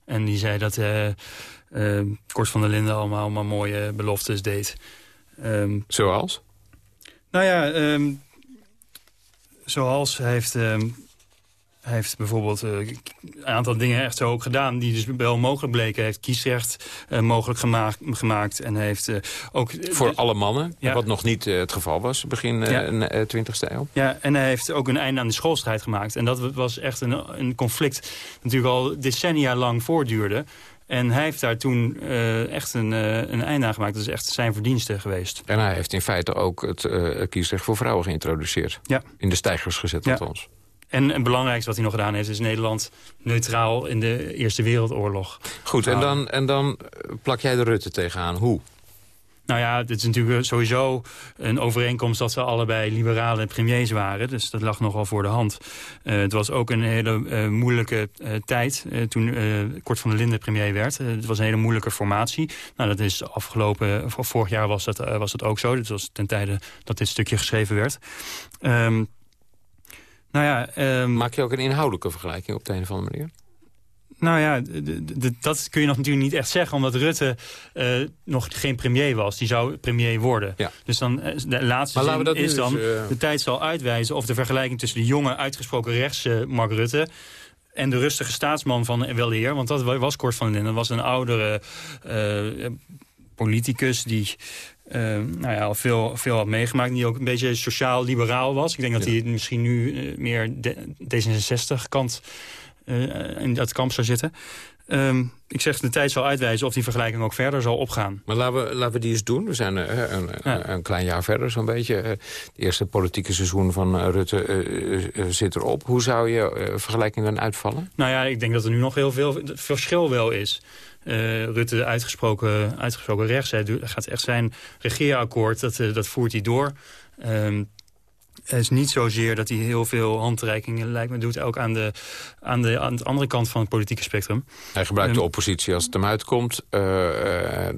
En die zei dat uh, Kort van der Linden allemaal, allemaal mooie beloftes deed. Um, zoals? Nou ja, um, zoals heeft... Um, hij heeft bijvoorbeeld uh, een aantal dingen echt zo ook gedaan... die dus wel mogelijk bleken. Hij heeft kiesrecht uh, mogelijk gemaakt, gemaakt. En heeft uh, ook... Voor alle mannen, ja. wat nog niet het geval was begin ja. 20e eeuw. Ja, en hij heeft ook een einde aan de schoolstrijd gemaakt. En dat was echt een, een conflict natuurlijk al decennia lang voortduurde. En hij heeft daar toen uh, echt een, uh, een einde aan gemaakt. Dat is echt zijn verdienste geweest. En hij heeft in feite ook het uh, kiesrecht voor vrouwen geïntroduceerd. Ja. In de stijgers gezet ja. althans. En het belangrijkste wat hij nog gedaan heeft... is Nederland neutraal in de Eerste Wereldoorlog. Goed, en dan, en dan plak jij de Rutte tegenaan. Hoe? Nou ja, het is natuurlijk sowieso een overeenkomst dat ze allebei liberale premiers waren. Dus dat lag nogal voor de hand. Uh, het was ook een hele uh, moeilijke uh, tijd toen Kort van der Linden premier werd. het was een hele moeilijke formatie. Nou, dat is afgelopen, vorig jaar was dat, was dat ook zo. Dat was ten tijde dat dit stukje geschreven werd. Um, nou ja, um, Maak je ook een inhoudelijke vergelijking op de een of andere manier? Nou ja, dat kun je nog natuurlijk niet echt zeggen... omdat Rutte uh, nog geen premier was. Die zou premier worden. Ja. Dus dan, de laatste zin is dan... Dus, uh... de tijd zal uitwijzen of de vergelijking tussen de jonge... uitgesproken rechtse Mark Rutte en de rustige staatsman van Weleer... want dat was Kort van den Linden. Dat was een oudere uh, politicus die uh, nou ja, al veel, veel had meegemaakt. Die ook een beetje sociaal-liberaal was. Ik denk dat ja. hij misschien nu uh, meer D66-kant uh, in dat kamp zou zitten. Um, ik zeg, de tijd zal uitwijzen of die vergelijking ook verder zal opgaan. Maar laten we, laten we die eens doen. We zijn een, een, ja. een klein jaar verder zo'n beetje. Het eerste politieke seizoen van Rutte uh, zit erop. Hoe zou je vergelijking dan uitvallen? Nou ja, ik denk dat er nu nog heel veel verschil wel is. Uh, Rutte uitgesproken, uitgesproken rechts. Hij gaat echt zijn regeerakkoord, dat, uh, dat voert hij door. Um, het is niet zozeer dat hij heel veel handreikingen lijkt me doet... ook aan de, aan, de, aan de andere kant van het politieke spectrum. Hij gebruikt de oppositie als het hem uitkomt. Uh,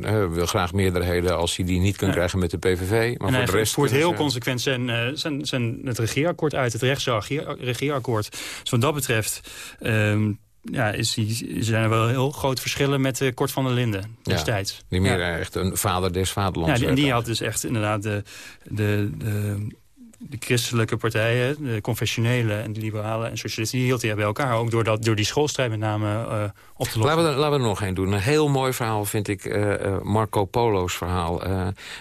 uh, wil graag meerderheden als hij die niet kan ja. krijgen met de PVV. Maar en voor hij de rest voert heel consequent zijn, zijn, zijn, het regeerakkoord uit. Het rechtse regeerakkoord. Dus wat dat betreft... Um, ja, is die, zijn er wel heel grote verschillen met uh, Kort van der Linden destijds. Ja, die meer ja. echt een vader des vaderlands. Ja, die, en die had dus echt inderdaad de, de, de, de christelijke partijen, de confessionele en de liberale en socialisten, die hield hij bij elkaar. Ook door, dat, door die schoolstrijd met name uh, op te lossen. Laten we, er, laten we er nog één doen. Een heel mooi verhaal vind ik uh, Marco Polo's verhaal.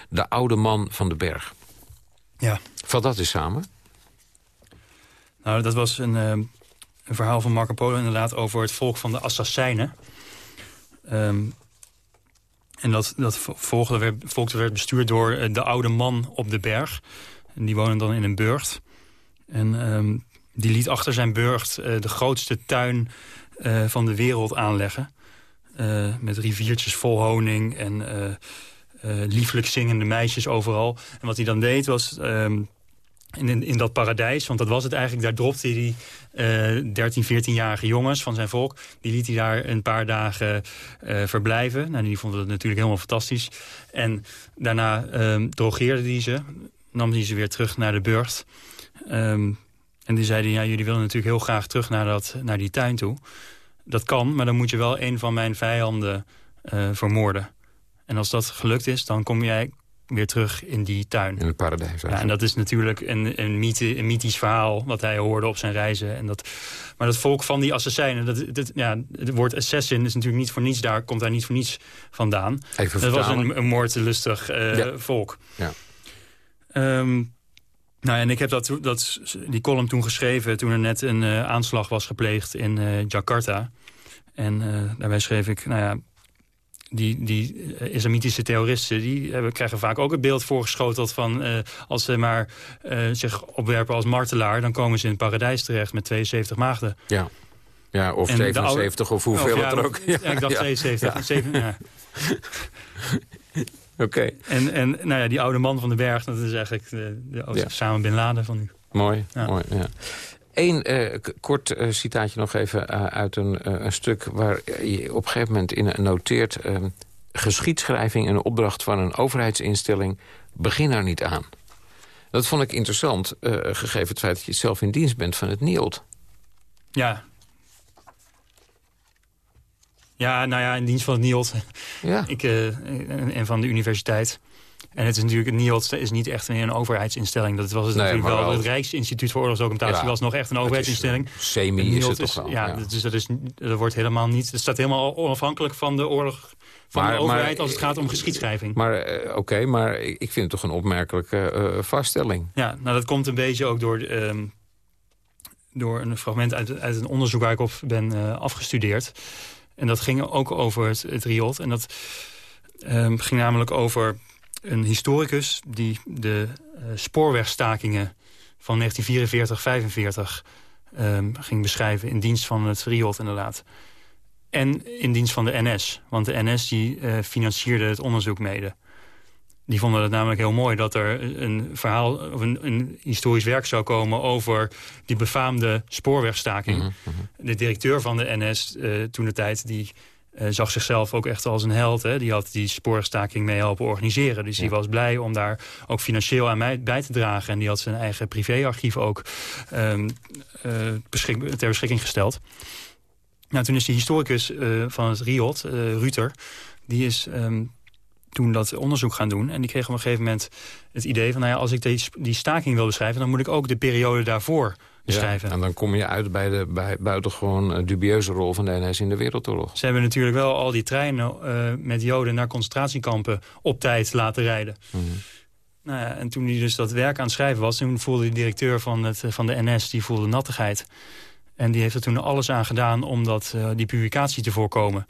de oude man van de berg. Ja. Vat dat eens samen. Nou, dat was een een verhaal van Marco Polo inderdaad over het volk van de Assassijnen. Um, en dat, dat volk werd bestuurd door de oude man op de berg. En die woonde dan in een burcht. En um, die liet achter zijn burcht uh, de grootste tuin uh, van de wereld aanleggen. Met riviertjes vol honing en lieflijk zingende meisjes overal. En wat hij dan deed was... Um, in, in dat paradijs, want dat was het eigenlijk. Daar dropte hij uh, 13, 14-jarige jongens van zijn volk. Die liet hij daar een paar dagen uh, verblijven. Nou, die vonden dat natuurlijk helemaal fantastisch. En daarna um, drogeerde hij ze. Nam hij ze weer terug naar de burcht. Um, en die zeiden, ja, jullie willen natuurlijk heel graag terug naar, dat, naar die tuin toe. Dat kan, maar dan moet je wel een van mijn vijanden uh, vermoorden. En als dat gelukt is, dan kom jij weer terug in die tuin. In het paradijs. Ja, en dat is natuurlijk een, een, mythe, een mythisch verhaal wat hij hoorde op zijn reizen. En dat, maar dat volk van die assassijnen, dat, dat, ja, het woord assassin is natuurlijk niet voor niets daar, komt daar niet voor niets vandaan. Even dat was een, een moordlustig uh, ja. volk. Ja. Um, Nou, en ik heb dat, dat, die column toen geschreven toen er net een aanslag was gepleegd in Jakarta. En daarbij schreef ik, nou ja, die, die eh, islamitische terroristen... die hebben, krijgen vaak ook het beeld voorgeschoteld van... Uh, als ze maar uh, zich opwerpen als martelaar... dan komen ze in het paradijs terecht met 72 maagden. Ja, ja of 77 of hoeveel of, ja, er ook. Ja, ik dacht 72. 7, ja. Oké. En, en nou ja, die oude man van de berg... dat is eigenlijk de, de samen Bin Laden van nu. Mooi, mooi, ja. Eén uh, kort uh, citaatje nog even uh, uit een, een, stuk... waar je op een gegeven moment in noteert... Ehm, geschiedschrijving en opdracht van een overheidsinstelling... begin daar niet aan. Dat vond ik interessant, gegeven het feit dat je zelf in dienst bent van het NIOD. Ja. Ja, nou ja, in dienst van het NIOD. Ja. Ik, en van de universiteit. En het is natuurlijk, NIOD is niet echt een, overheidsinstelling. Dat was het natuurlijk wel, het Rijksinstituut voor Oorlogsdocumentatie was nog echt een overheidsinstelling. semi is het toch wel. Ja, Dus dat, is, dat wordt helemaal niet, het staat helemaal onafhankelijk van de oorlog van de overheid als het gaat om geschiedschrijving. Maar uh, oké, maar ik vind het toch een opmerkelijke uh, vaststelling. Ja, nou dat komt een beetje ook door, uh, door een fragment uit, uit een onderzoek waar ik op ben uh, afgestudeerd. En dat ging ook over het, het RIOT. En dat ehm, ging namelijk over een historicus die de uh, spoorwegstakingen van 1944-45 um, ging beschrijven... in dienst van het Riot inderdaad. En in dienst van de NS. Want de NS die, uh, financierde het onderzoek mede. Die vonden het namelijk heel mooi dat er een verhaal... of een, een historisch werk zou komen over die befaamde spoorwegstaking. Mhm, mhm. De directeur van de NS uh, toen de tijd... die zag zichzelf ook echt als een held. Hè? Die had die spoorstaking mee helpen organiseren. Dus ja. die was blij om daar ook financieel aan bij te dragen. En die had zijn eigen privéarchief ook um, uh, beschik ter beschikking gesteld. Nou, toen is die historicus uh, van het RIOT, Ruter... die is um, toen dat onderzoek gaan doen. En die kreeg op een gegeven moment het idee van... Nou ja, als ik die, die staking wil beschrijven... dan moet ik ook de periode daarvoor beschrijven. Ja, en dan kom je uit bij de bij, buitengewoon uh, dubieuze rol van de NS in de Wereldoorlog. Ze hebben natuurlijk wel al die treinen uh, met Joden naar concentratiekampen op tijd laten rijden. Mm -hmm. nou ja, en toen hij dus dat werk aan het schrijven was... toen voelde de directeur van, het, van de NS die voelde nattigheid. En die heeft er toen alles aan gedaan om dat, uh, die publicatie te voorkomen.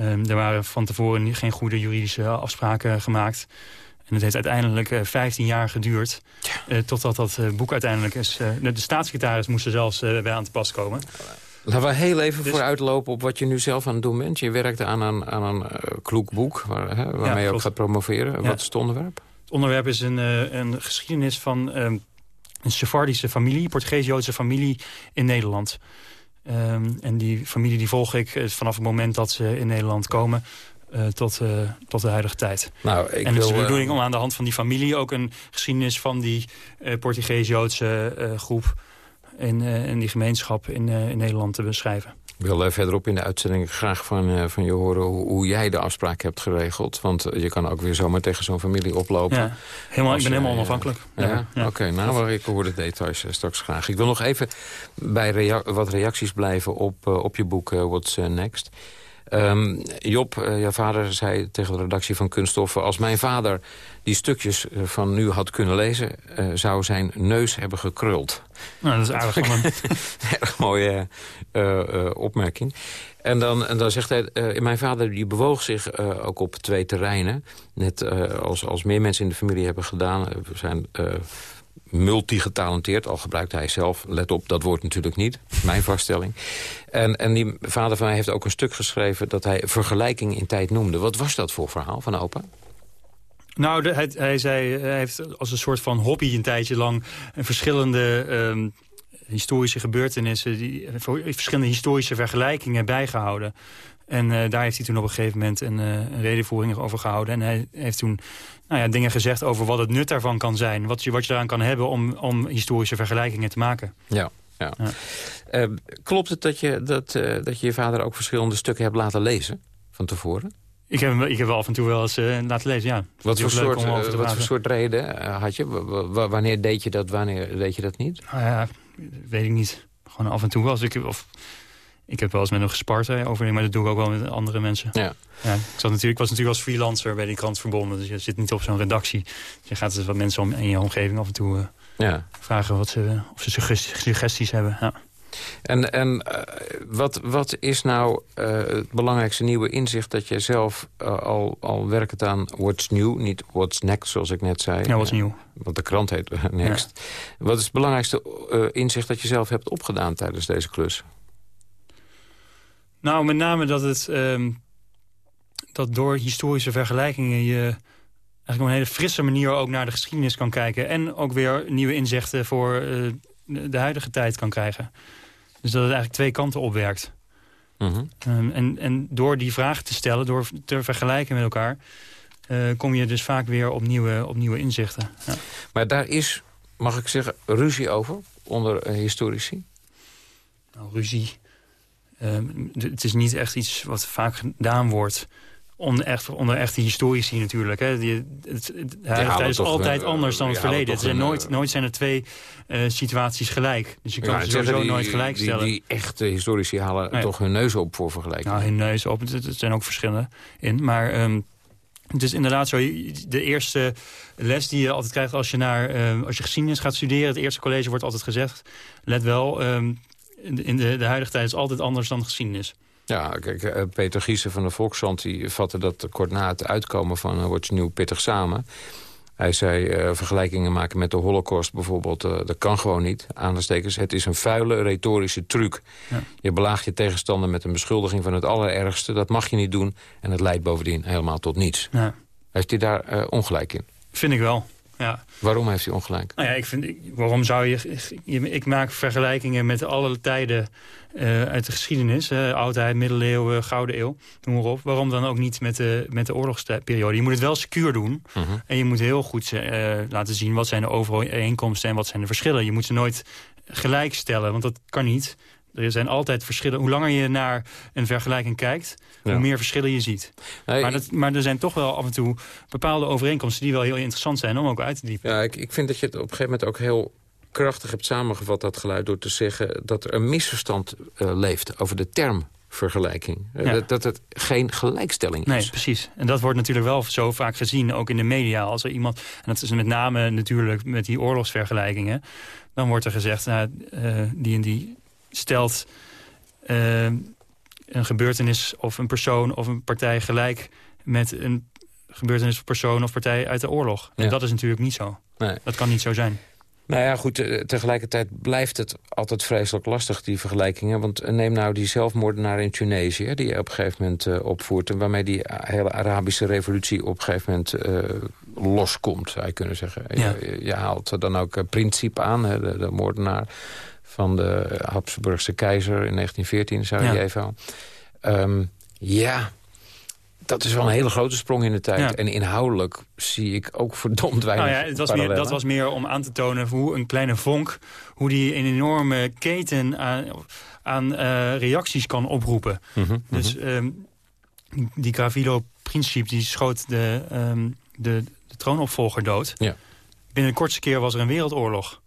Um, er waren van tevoren geen goede juridische afspraken gemaakt... En het heeft uiteindelijk uh, 15 jaar geduurd. Uh, totdat dat uh, boek uiteindelijk is... de staatssecretaris moest er zelfs bij aan te pas komen. Laten we heel even dus... vooruitlopen op wat je nu zelf aan het doen bent. Je werkte aan een, aan een kloek boek waar, hè, waarmee ja, je ook gaat promoveren. Ja. Wat is het onderwerp? Het onderwerp is een, een geschiedenis van een Sephardische familie... Portugees-Joodse familie in Nederland. Um, en die familie die volg ik vanaf het moment dat ze in Nederland komen... Uh, tot, uh, tot de huidige tijd. Nou, ik en het is de bedoeling om aan de hand van die familie... ook een geschiedenis van die uh, Portugees-Joodse groep... In, in die gemeenschap in, in Nederland te beschrijven. Ik wil verderop in de uitzending graag van, van je horen hoe, hoe, jij de afspraak hebt geregeld. Want je kan ook weer zomaar tegen zo'n familie oplopen. Ja, helemaal, ik ben helemaal onafhankelijk. Ja, ja. oké. Okay, nou, ik hoor de details straks graag. Ik wil nog even bij rea wat reacties blijven op, op je boek What's Next... Um, Job, uh, jouw vader, zei tegen de redactie van Kunststoffen... als mijn vader die stukjes van nu had kunnen lezen... Uh, zou zijn neus hebben gekruld. Nou, dat is aardig van hem. Erg mooie uh, opmerking. En dan, en dan zegt hij, mijn vader die bewoog zich ook op twee terreinen. Net als, als meer mensen in de familie hebben gedaan. We zijn multigetalenteerd. Al gebruikt hij zelf, let op, dat woord natuurlijk niet. Mijn vaststelling. En, en die vader van mij heeft ook een stuk geschreven... dat hij vergelijking in tijd noemde. Wat was dat voor verhaal van opa? Nou, hij, zei, hij heeft als een soort van hobby een tijdje lang... verschillende um, historische gebeurtenissen... Die, verschillende historische vergelijkingen bijgehouden. En uh, daar heeft hij toen op een gegeven moment een, uh, een redenvoering over gehouden. En hij heeft toen nou ja, dingen gezegd over wat het nut daarvan kan zijn. Wat je, wat je eraan kan hebben om, om historische vergelijkingen te maken. Ja, ja. ja. Uh, klopt het dat je, dat, dat je je vader ook verschillende stukken hebt laten lezen van tevoren? Ik heb, ik heb wel af en toe wel eens laten lezen, ja. Wat, voor soort, wat voor soort reden had je? W wanneer deed je dat, wanneer deed je dat niet? Nou ja, weet ik niet. Gewoon af en toe wel. ik, of, ik heb wel eens met hem gespart over, maar dat doe ik ook wel met andere mensen. Ja. Ja, ik, zat natuurlijk, ik was natuurlijk als freelancer bij die krant verbonden. Dus je zit niet op zo'n redactie. je gaat dus wat mensen om, in je omgeving af en toe uh, Ja. Vragen wat ze, of ze suggesties hebben. Ja. En, en uh, wat, wat is nou uh, het belangrijkste nieuwe inzicht... dat jij zelf uh, al, al werkt aan what's new, niet what's next, zoals ik net zei. Ja, what's new. Want de krant heet next. Ja. Wat is het belangrijkste inzicht dat je zelf hebt opgedaan tijdens deze klus? Nou, met name dat het... Um, dat door historische vergelijkingen je eigenlijk op een hele frisse manier ook naar de geschiedenis kan kijken. En ook weer nieuwe inzichten voor de huidige tijd kan krijgen. Dus dat het eigenlijk twee kanten opwerkt. Uh um, en, en door die vragen te stellen, door te vergelijken met elkaar... Uh, kom je dus vaak weer op nieuwe, op nieuwe inzichten. Ja. Maar daar is, mag ik zeggen, ruzie over onder uh, historici? Nou, ruzie... Uh, het is niet echt iets wat vaak gedaan wordt onder, echt, onder echte historici natuurlijk. Hè. Die, het, het, is altijd anders dan het verleden. Het zijn nooit, nooit zijn er twee uh, situaties gelijk. Dus je kan ja, ze sowieso nooit gelijk stellen. Die, die echte historici halen toch hun neus op voor vergelijking. Nou, hun neus op. Er zijn ook verschillen in. Maar... Um, het is inderdaad zo, de eerste les die je altijd krijgt als je, naar, uh, als je geschiedenis gaat studeren... het eerste college wordt altijd gezegd... let wel, um, in de, de huidige tijd is altijd anders dan geschiedenis. Ja, kijk, eh, Peter Giesen van de Volkskrant... die vatte dat kort na het uitkomen van uh, Wordt Nieuw Pittig Samen. Hij zei, uh, vergelijkingen maken met de holocaust bijvoorbeeld... Uh, dat kan gewoon niet. Aanstekers, het is een vuile retorische truc. Ja. Je belaagt je tegenstander met een beschuldiging van het allerergste. Dat mag je niet doen. En het leidt bovendien helemaal tot niets. Ja. Heeft hij daar ongelijk in? Vind ik wel ja. Waarom heeft hij ongelijk? Nou ja, ik vind, waarom zou je, Ik maak vergelijkingen met alle tijden uh, uit de geschiedenis. Oudheid, middeleeuwen, gouden eeuw, noem maar op. Waarom dan ook niet met de, met de oorlogsperiode? Je moet het wel secuur doen. Uh mhm. -huh. En je moet heel goed uh, laten zien wat zijn de overeenkomsten en wat zijn de verschillen. Je moet ze nooit gelijk stellen, want dat kan niet. Er zijn altijd verschillen. Hoe langer je naar een vergelijking kijkt, hoe meer verschillen je ziet. maar, dat, maar, er zijn toch wel af en toe bepaalde overeenkomsten... die wel heel interessant zijn om ook uit te diepen. Ja, ik, ik vind dat je het op een gegeven moment ook heel krachtig hebt samengevat, dat geluid... door te zeggen dat er een misverstand uh, leeft over de term vergelijking. Eh, ja. Dat, dat, het geen gelijkstelling is. Nee, precies. En dat wordt natuurlijk wel zo vaak gezien, ook in de media. Als er iemand, en dat is met name natuurlijk met die oorlogsvergelijkingen... dan wordt er gezegd, nou, uh, die en die stelt uh, een gebeurtenis of een persoon of een partij gelijk met een gebeurtenis of persoon of partij uit de oorlog. En dat is natuurlijk niet zo. Nee. Dat kan niet zo zijn. Nou ja, goed, eh, tegelijkertijd blijft het altijd vreselijk lastig, die vergelijkingen. Want eh, neem nou die zelfmoordenaar in Tunesië... die je op een gegeven moment uh, opvoert... en waarmee die hele Arabische revolutie op een gegeven moment uh, loskomt, zou je kunnen zeggen. Ja. Je, je, haalt dan ook Principe aan, de, de moordenaar van de Habsburgse keizer in 1914, Sarajevo. Ja. Um, ja, dat is wel een hele grote sprong in de tijd. En inhoudelijk zie ik ook verdomd weinig nou ja, het was meer, Dat was meer om aan te tonen hoe een kleine vonk... hoe die een enorme keten aan, aan uh, reacties kan oproepen. Mm -hmm, dus um, die Gravillo Principe die schoot de, um, de, de troonopvolger dood. Ja. Binnen de kortste keer was er een wereldoorlog.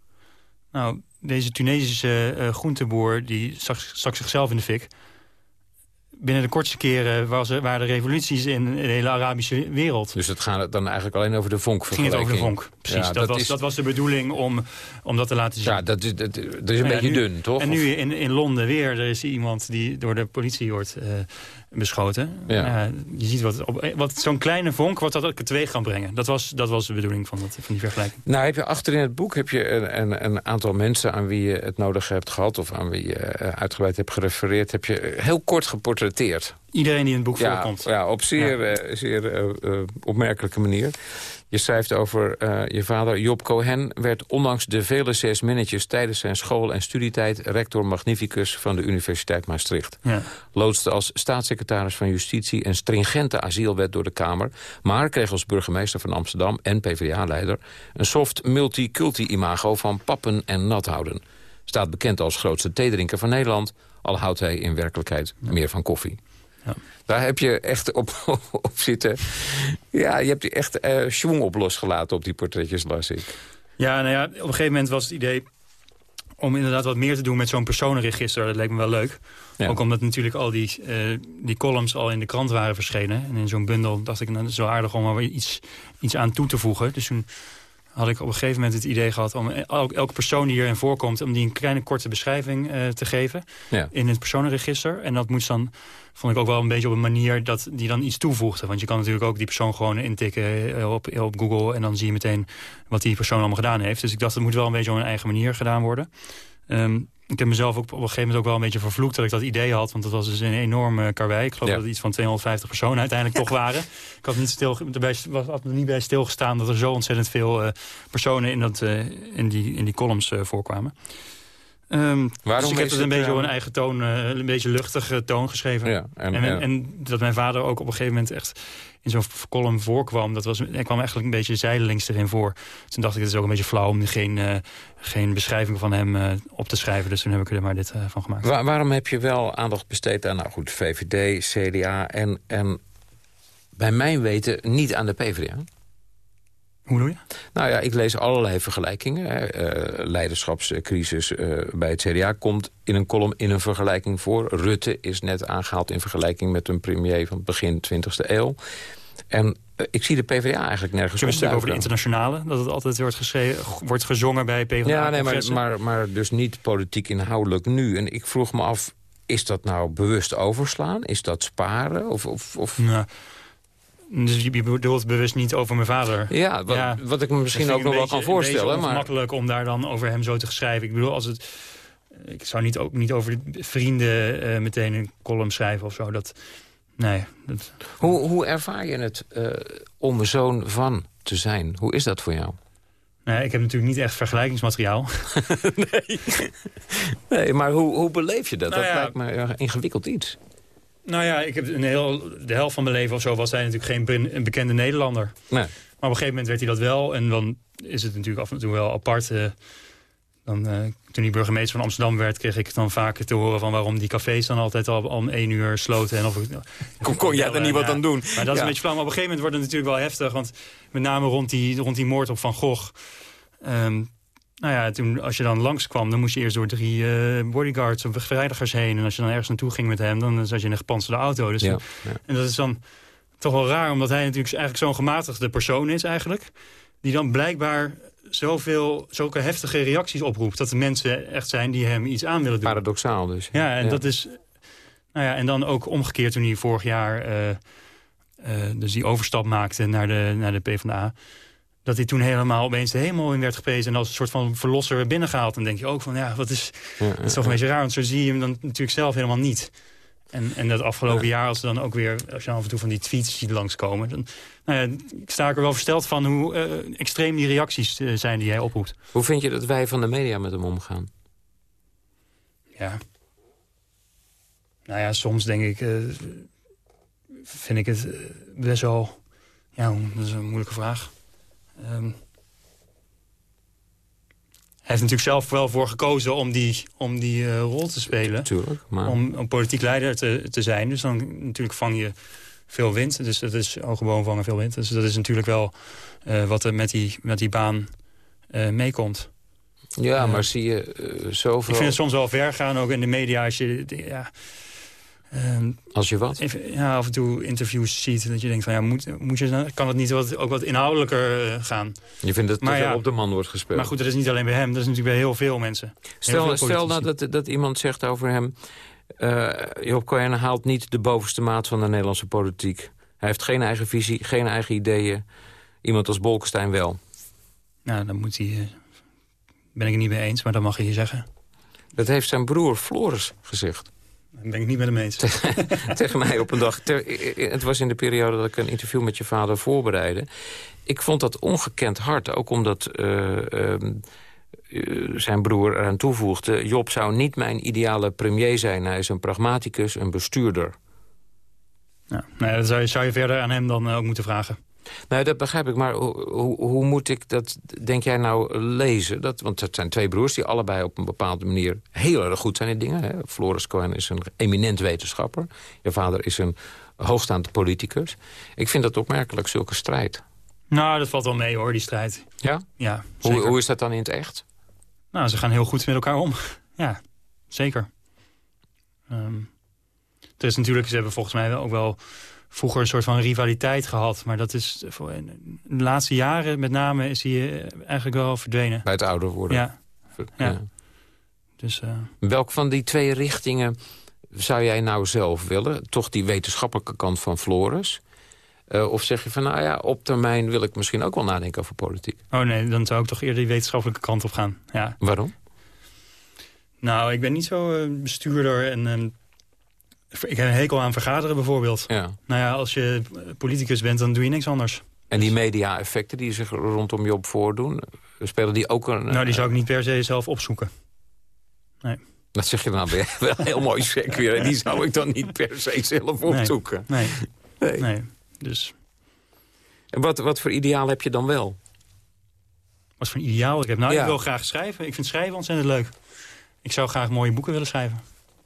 Nou, deze Tunesische uh, groenteboer die stak, stak zichzelf in de fik binnen de kortste keren was er, waren er revoluties in de hele Arabische wereld. Dus het gaat dan eigenlijk alleen over de vonk Ging het over de vonk, precies. dat, was, dat was de bedoeling om, om dat te laten zien. Ja, dat is, dat, dat is een beetje dun, toch? En nu in, in Londen weer, er is iemand die door de politie wordt uh, beschoten. Ja. Uh, je ziet wat, wat zo'n kleine vonk wat dat ook teweeg kan brengen. Dat was, dat was de bedoeling van, dat, van die vergelijking. Nou, heb je achter in het boek heb je een, een, een, aantal mensen aan wie je het nodig hebt gehad... of aan wie je uh, uitgebreid hebt gerefereerd... heb je heel kort geportretteerd. Iedereen die in het boek ja, voorkomt. Ja, op zeer, ja. Uh, zeer opmerkelijke manier. Je schrijft over uh, je vader Job Cohen... werd ondanks de vele zes minnetjes tijdens zijn school- en studietijd... rector magnificus van de Universiteit Maastricht. Ja. Loodste als staatssecretaris van Justitie een stringente asielwet door de Kamer... maar kreeg als burgemeester van Amsterdam en PvdA-leider... een soft multiculti-imago van pappen en nat houden. Staat bekend als grootste theedrinker van Nederland... al houdt hij in werkelijkheid ja. meer van koffie. Ja. Daar heb je echt op, op zitten. Ja, je hebt echt uh, schwung op losgelaten op die portretjes, las ik. Ja, nou ja, op een gegeven moment was het idee om inderdaad wat meer te doen met zo'n personenregister. Dat leek me wel leuk. Ook omdat natuurlijk al die, uh, die columns al in de krant waren verschenen. En in zo'n bundel dacht ik, nou, zo aardig om er iets, iets aan toe te voegen. Dus toen had ik op een gegeven moment het idee gehad... om elke persoon die hierin voorkomt... om die een kleine korte beschrijving te geven in het personenregister. En dat moest dan, vond ik ook wel een beetje op een manier... dat die dan iets toevoegde. Want je kan natuurlijk ook die persoon gewoon intikken op, op Google... en dan zie je meteen wat die persoon allemaal gedaan heeft. Dus ik dacht, het moet wel een beetje op een eigen manier gedaan worden. Ehm, ik heb mezelf ook op een gegeven moment ook wel een beetje vervloekt dat ik dat idee had. Want dat was dus een enorme karwei. Ik geloof dat het iets van 250 personen uiteindelijk toch waren. Ik had niet, stil, erbij, was, had er niet bij stilgestaan dat er zo ontzettend veel uh, personen in, dat, uh, in, die, in die columns uh, voorkwamen. Um, Waarom dus ik heb het een beetje op een eigen toon, een beetje luchtige toon geschreven. Ja, en, en, en, dat mijn vader ook op een gegeven moment echt in zo'n column voorkwam. Dat was, hij kwam eigenlijk een beetje zijdelings erin voor. Toen dacht ik, het is ook een beetje flauw om geen, uh, geen beschrijving van hem uh, op te schrijven. Dus toen heb ik er maar dit uh, van gemaakt. Waar, waarom heb je wel aandacht besteed aan, nou goed, VVD, CDA en, en bij mijn weten niet aan de PvdA? Hoe doe je? Nou ja, ik lees allerlei vergelijkingen. Uh, leiderschapscrisis uh, bij het CDA komt in een column in een vergelijking voor. Rutte is net aangehaald in vergelijking met een premier van begin 20e eeuw. En uh, ik zie de PvdA eigenlijk nergens Je een stuk over de internationale, dat het altijd wordt, geschreven, wordt gezongen bij PvdA. Ja, nee, maar, maar, maar dus niet politiek inhoudelijk nu. En ik vroeg me af, is dat nou bewust overslaan? Is dat sparen? Of, of, of... Nou, dus je bedoelt bewust niet over mijn vader. Ja, wat, wat ik me misschien ook nog wel kan voorstellen. Het is makkelijk om daar dan over hem zo te schrijven. Ik bedoel, als het, ik zou niet, ook niet over vrienden uh, meteen een column schrijven of zo. Dat, nee. Dat... Hoe, hoe ervaar je het uh, om zoon van te zijn? Hoe is dat voor jou? Nee, ik heb natuurlijk niet echt vergelijkingsmateriaal. nee. nee, maar hoe, hoe beleef je dat? Nou dat lijkt me een ingewikkeld iets. Nou ja, ik heb een heel, de helft van mijn leven of zo was hij natuurlijk geen een bekende Nederlander. Nee. Maar op een gegeven moment werd hij dat wel. En dan is het natuurlijk af en toe wel apart. Uh, dan, uh, toen hij burgemeester van Amsterdam werd, kreeg ik dan vaker te horen van waarom die cafés dan altijd al om één uur sloten. En of ik, kon, kon jij er niet wat aan doen? Maar dat is een beetje flauw. Maar op een gegeven moment wordt het natuurlijk wel heftig. Want met name rond die, rond die moord op Van Gogh. Um, nou ja, toen, als je dan langskwam, dan moest je eerst door drie uh, bodyguards of beveiligers heen. En als je dan ergens naartoe ging met hem, dan zat je in een gepantserde auto. Dus ja, En dat is dan toch wel raar, omdat hij natuurlijk eigenlijk zo'n gematigde persoon is eigenlijk. Die dan blijkbaar zoveel, zulke heftige reacties oproept. Dat de mensen echt zijn die hem iets aan willen doen. Paradoxaal dus. Ja, en dat is... Nou ja, en dan ook omgekeerd toen hij vorig jaar... Uh, uh, dus die overstap maakte naar de, naar de PvdA dat hij toen helemaal opeens de hemel in werd geprezen... en als een soort van verlosser binnengehaald. En denk je ook van, ja, wat is, dat is toch een beetje raar... want zo zie je hem dan natuurlijk zelf helemaal niet. En, en dat afgelopen jaar, als, dan ook weer, als je af en toe van die tweets ziet langskomen... dan nou ja, ik sta er wel versteld van hoe uh, extreem die reacties uh, zijn die hij oproept. Hoe vind je dat wij van de media met hem omgaan? Ja. Nou ja, soms denk ik... Uh, vind ik het best wel... Ja, dat is een moeilijke vraag. Um, hij heeft natuurlijk zelf wel voor gekozen om die, om die uh, rol te spelen. Tuurlijk, maar... om, om politiek leider te, te zijn. Dus dan natuurlijk vang je veel wind. Dus dat is hoge boom vangen veel wind. Dus dat is natuurlijk wel uh, wat er met die, met die baan uh, meekomt. Ja, maar zie je zoveel... Ik vind het soms wel ver gaan, ook in de media. Als je, ja, Ehm, Als je wat? Even, ja, af en toe interviews ziet. Dat je denkt van ja, moet, moet je, kan het niet wat, ook wat inhoudelijker uh, gaan? Je vindt dat het ja, op de man wordt gespeeld. Maar goed, dat is niet alleen bij hem. Dat is natuurlijk bij heel veel mensen. Stel, veel stel nou dat, dat iemand zegt over hem... Uh, Job Cohen haalt niet de bovenste maat van de Nederlandse politiek. Hij heeft geen eigen visie, geen eigen ideeën. Iemand als Bolkestein wel. Nou, dan moet hij... Uh, ben ik het niet mee eens, maar dat mag je hier zeggen. Dat heeft zijn broer Floris gezegd. Dat ben ik niet met hem eens. Tegen mij op een dag. het was in de periode dat ik een interview met je vader voorbereidde. Ik vond dat ongekend hard. Ook omdat uh, uh, zijn broer eraan toevoegde... Job zou niet mijn ideale premier zijn. Hij is een pragmaticus, een bestuurder. Ja, nou, dat zou je, zou je verder aan hem dan ook moeten vragen. Nou, dat begrijp ik. Maar hoe, hoe moet ik dat, denk jij nou, lezen? Dat, want het zijn twee broers die allebei op een bepaalde manier... heel erg goed zijn in dingen. Hè? Floris Cohen is een eminent wetenschapper. Je vader is een hoogstaand politicus. Ik vind dat opmerkelijk, zulke strijd. Nou, dat valt wel mee hoor, die strijd. Ja? Ja, hoe, hoe is dat dan in het echt? Nou, ze gaan heel goed met elkaar om. ja, zeker. Um, er is natuurlijk, ze hebben volgens mij ook wel vroeger een soort van rivaliteit gehad. Maar dat is voor de laatste jaren met name is hij eigenlijk wel verdwenen. Bij het ouder worden. Ja. ja. Dus, Welk van die twee richtingen zou jij nou zelf willen? Toch die wetenschappelijke kant van Floris? Uh, of zeg je van, nou ja, op termijn wil ik misschien ook wel nadenken over politiek? Oh nee, dan zou ik toch eerder die wetenschappelijke kant op gaan. Ja. Waarom? Nou, ik ben niet zo uh, bestuurder en... Ik heb een hekel aan vergaderen bijvoorbeeld. Ja. Nou ja, als je politicus bent, dan doe je niks anders. En die media-effecten die zich rondom je op voordoen... spelen die ook een... Nou, die zou ik niet per se zelf opzoeken. Nee. Dat zeg je dan weer wel heel mooi sec weer. Die zou ik dan niet per se zelf opzoeken. Nee, nee. nee. Dus. En wat, wat voor ideaal heb je dan wel? Wat voor ideaal ik heb? Nou, ik wil graag schrijven. Ik vind schrijven ontzettend leuk. Ik zou graag mooie boeken willen schrijven.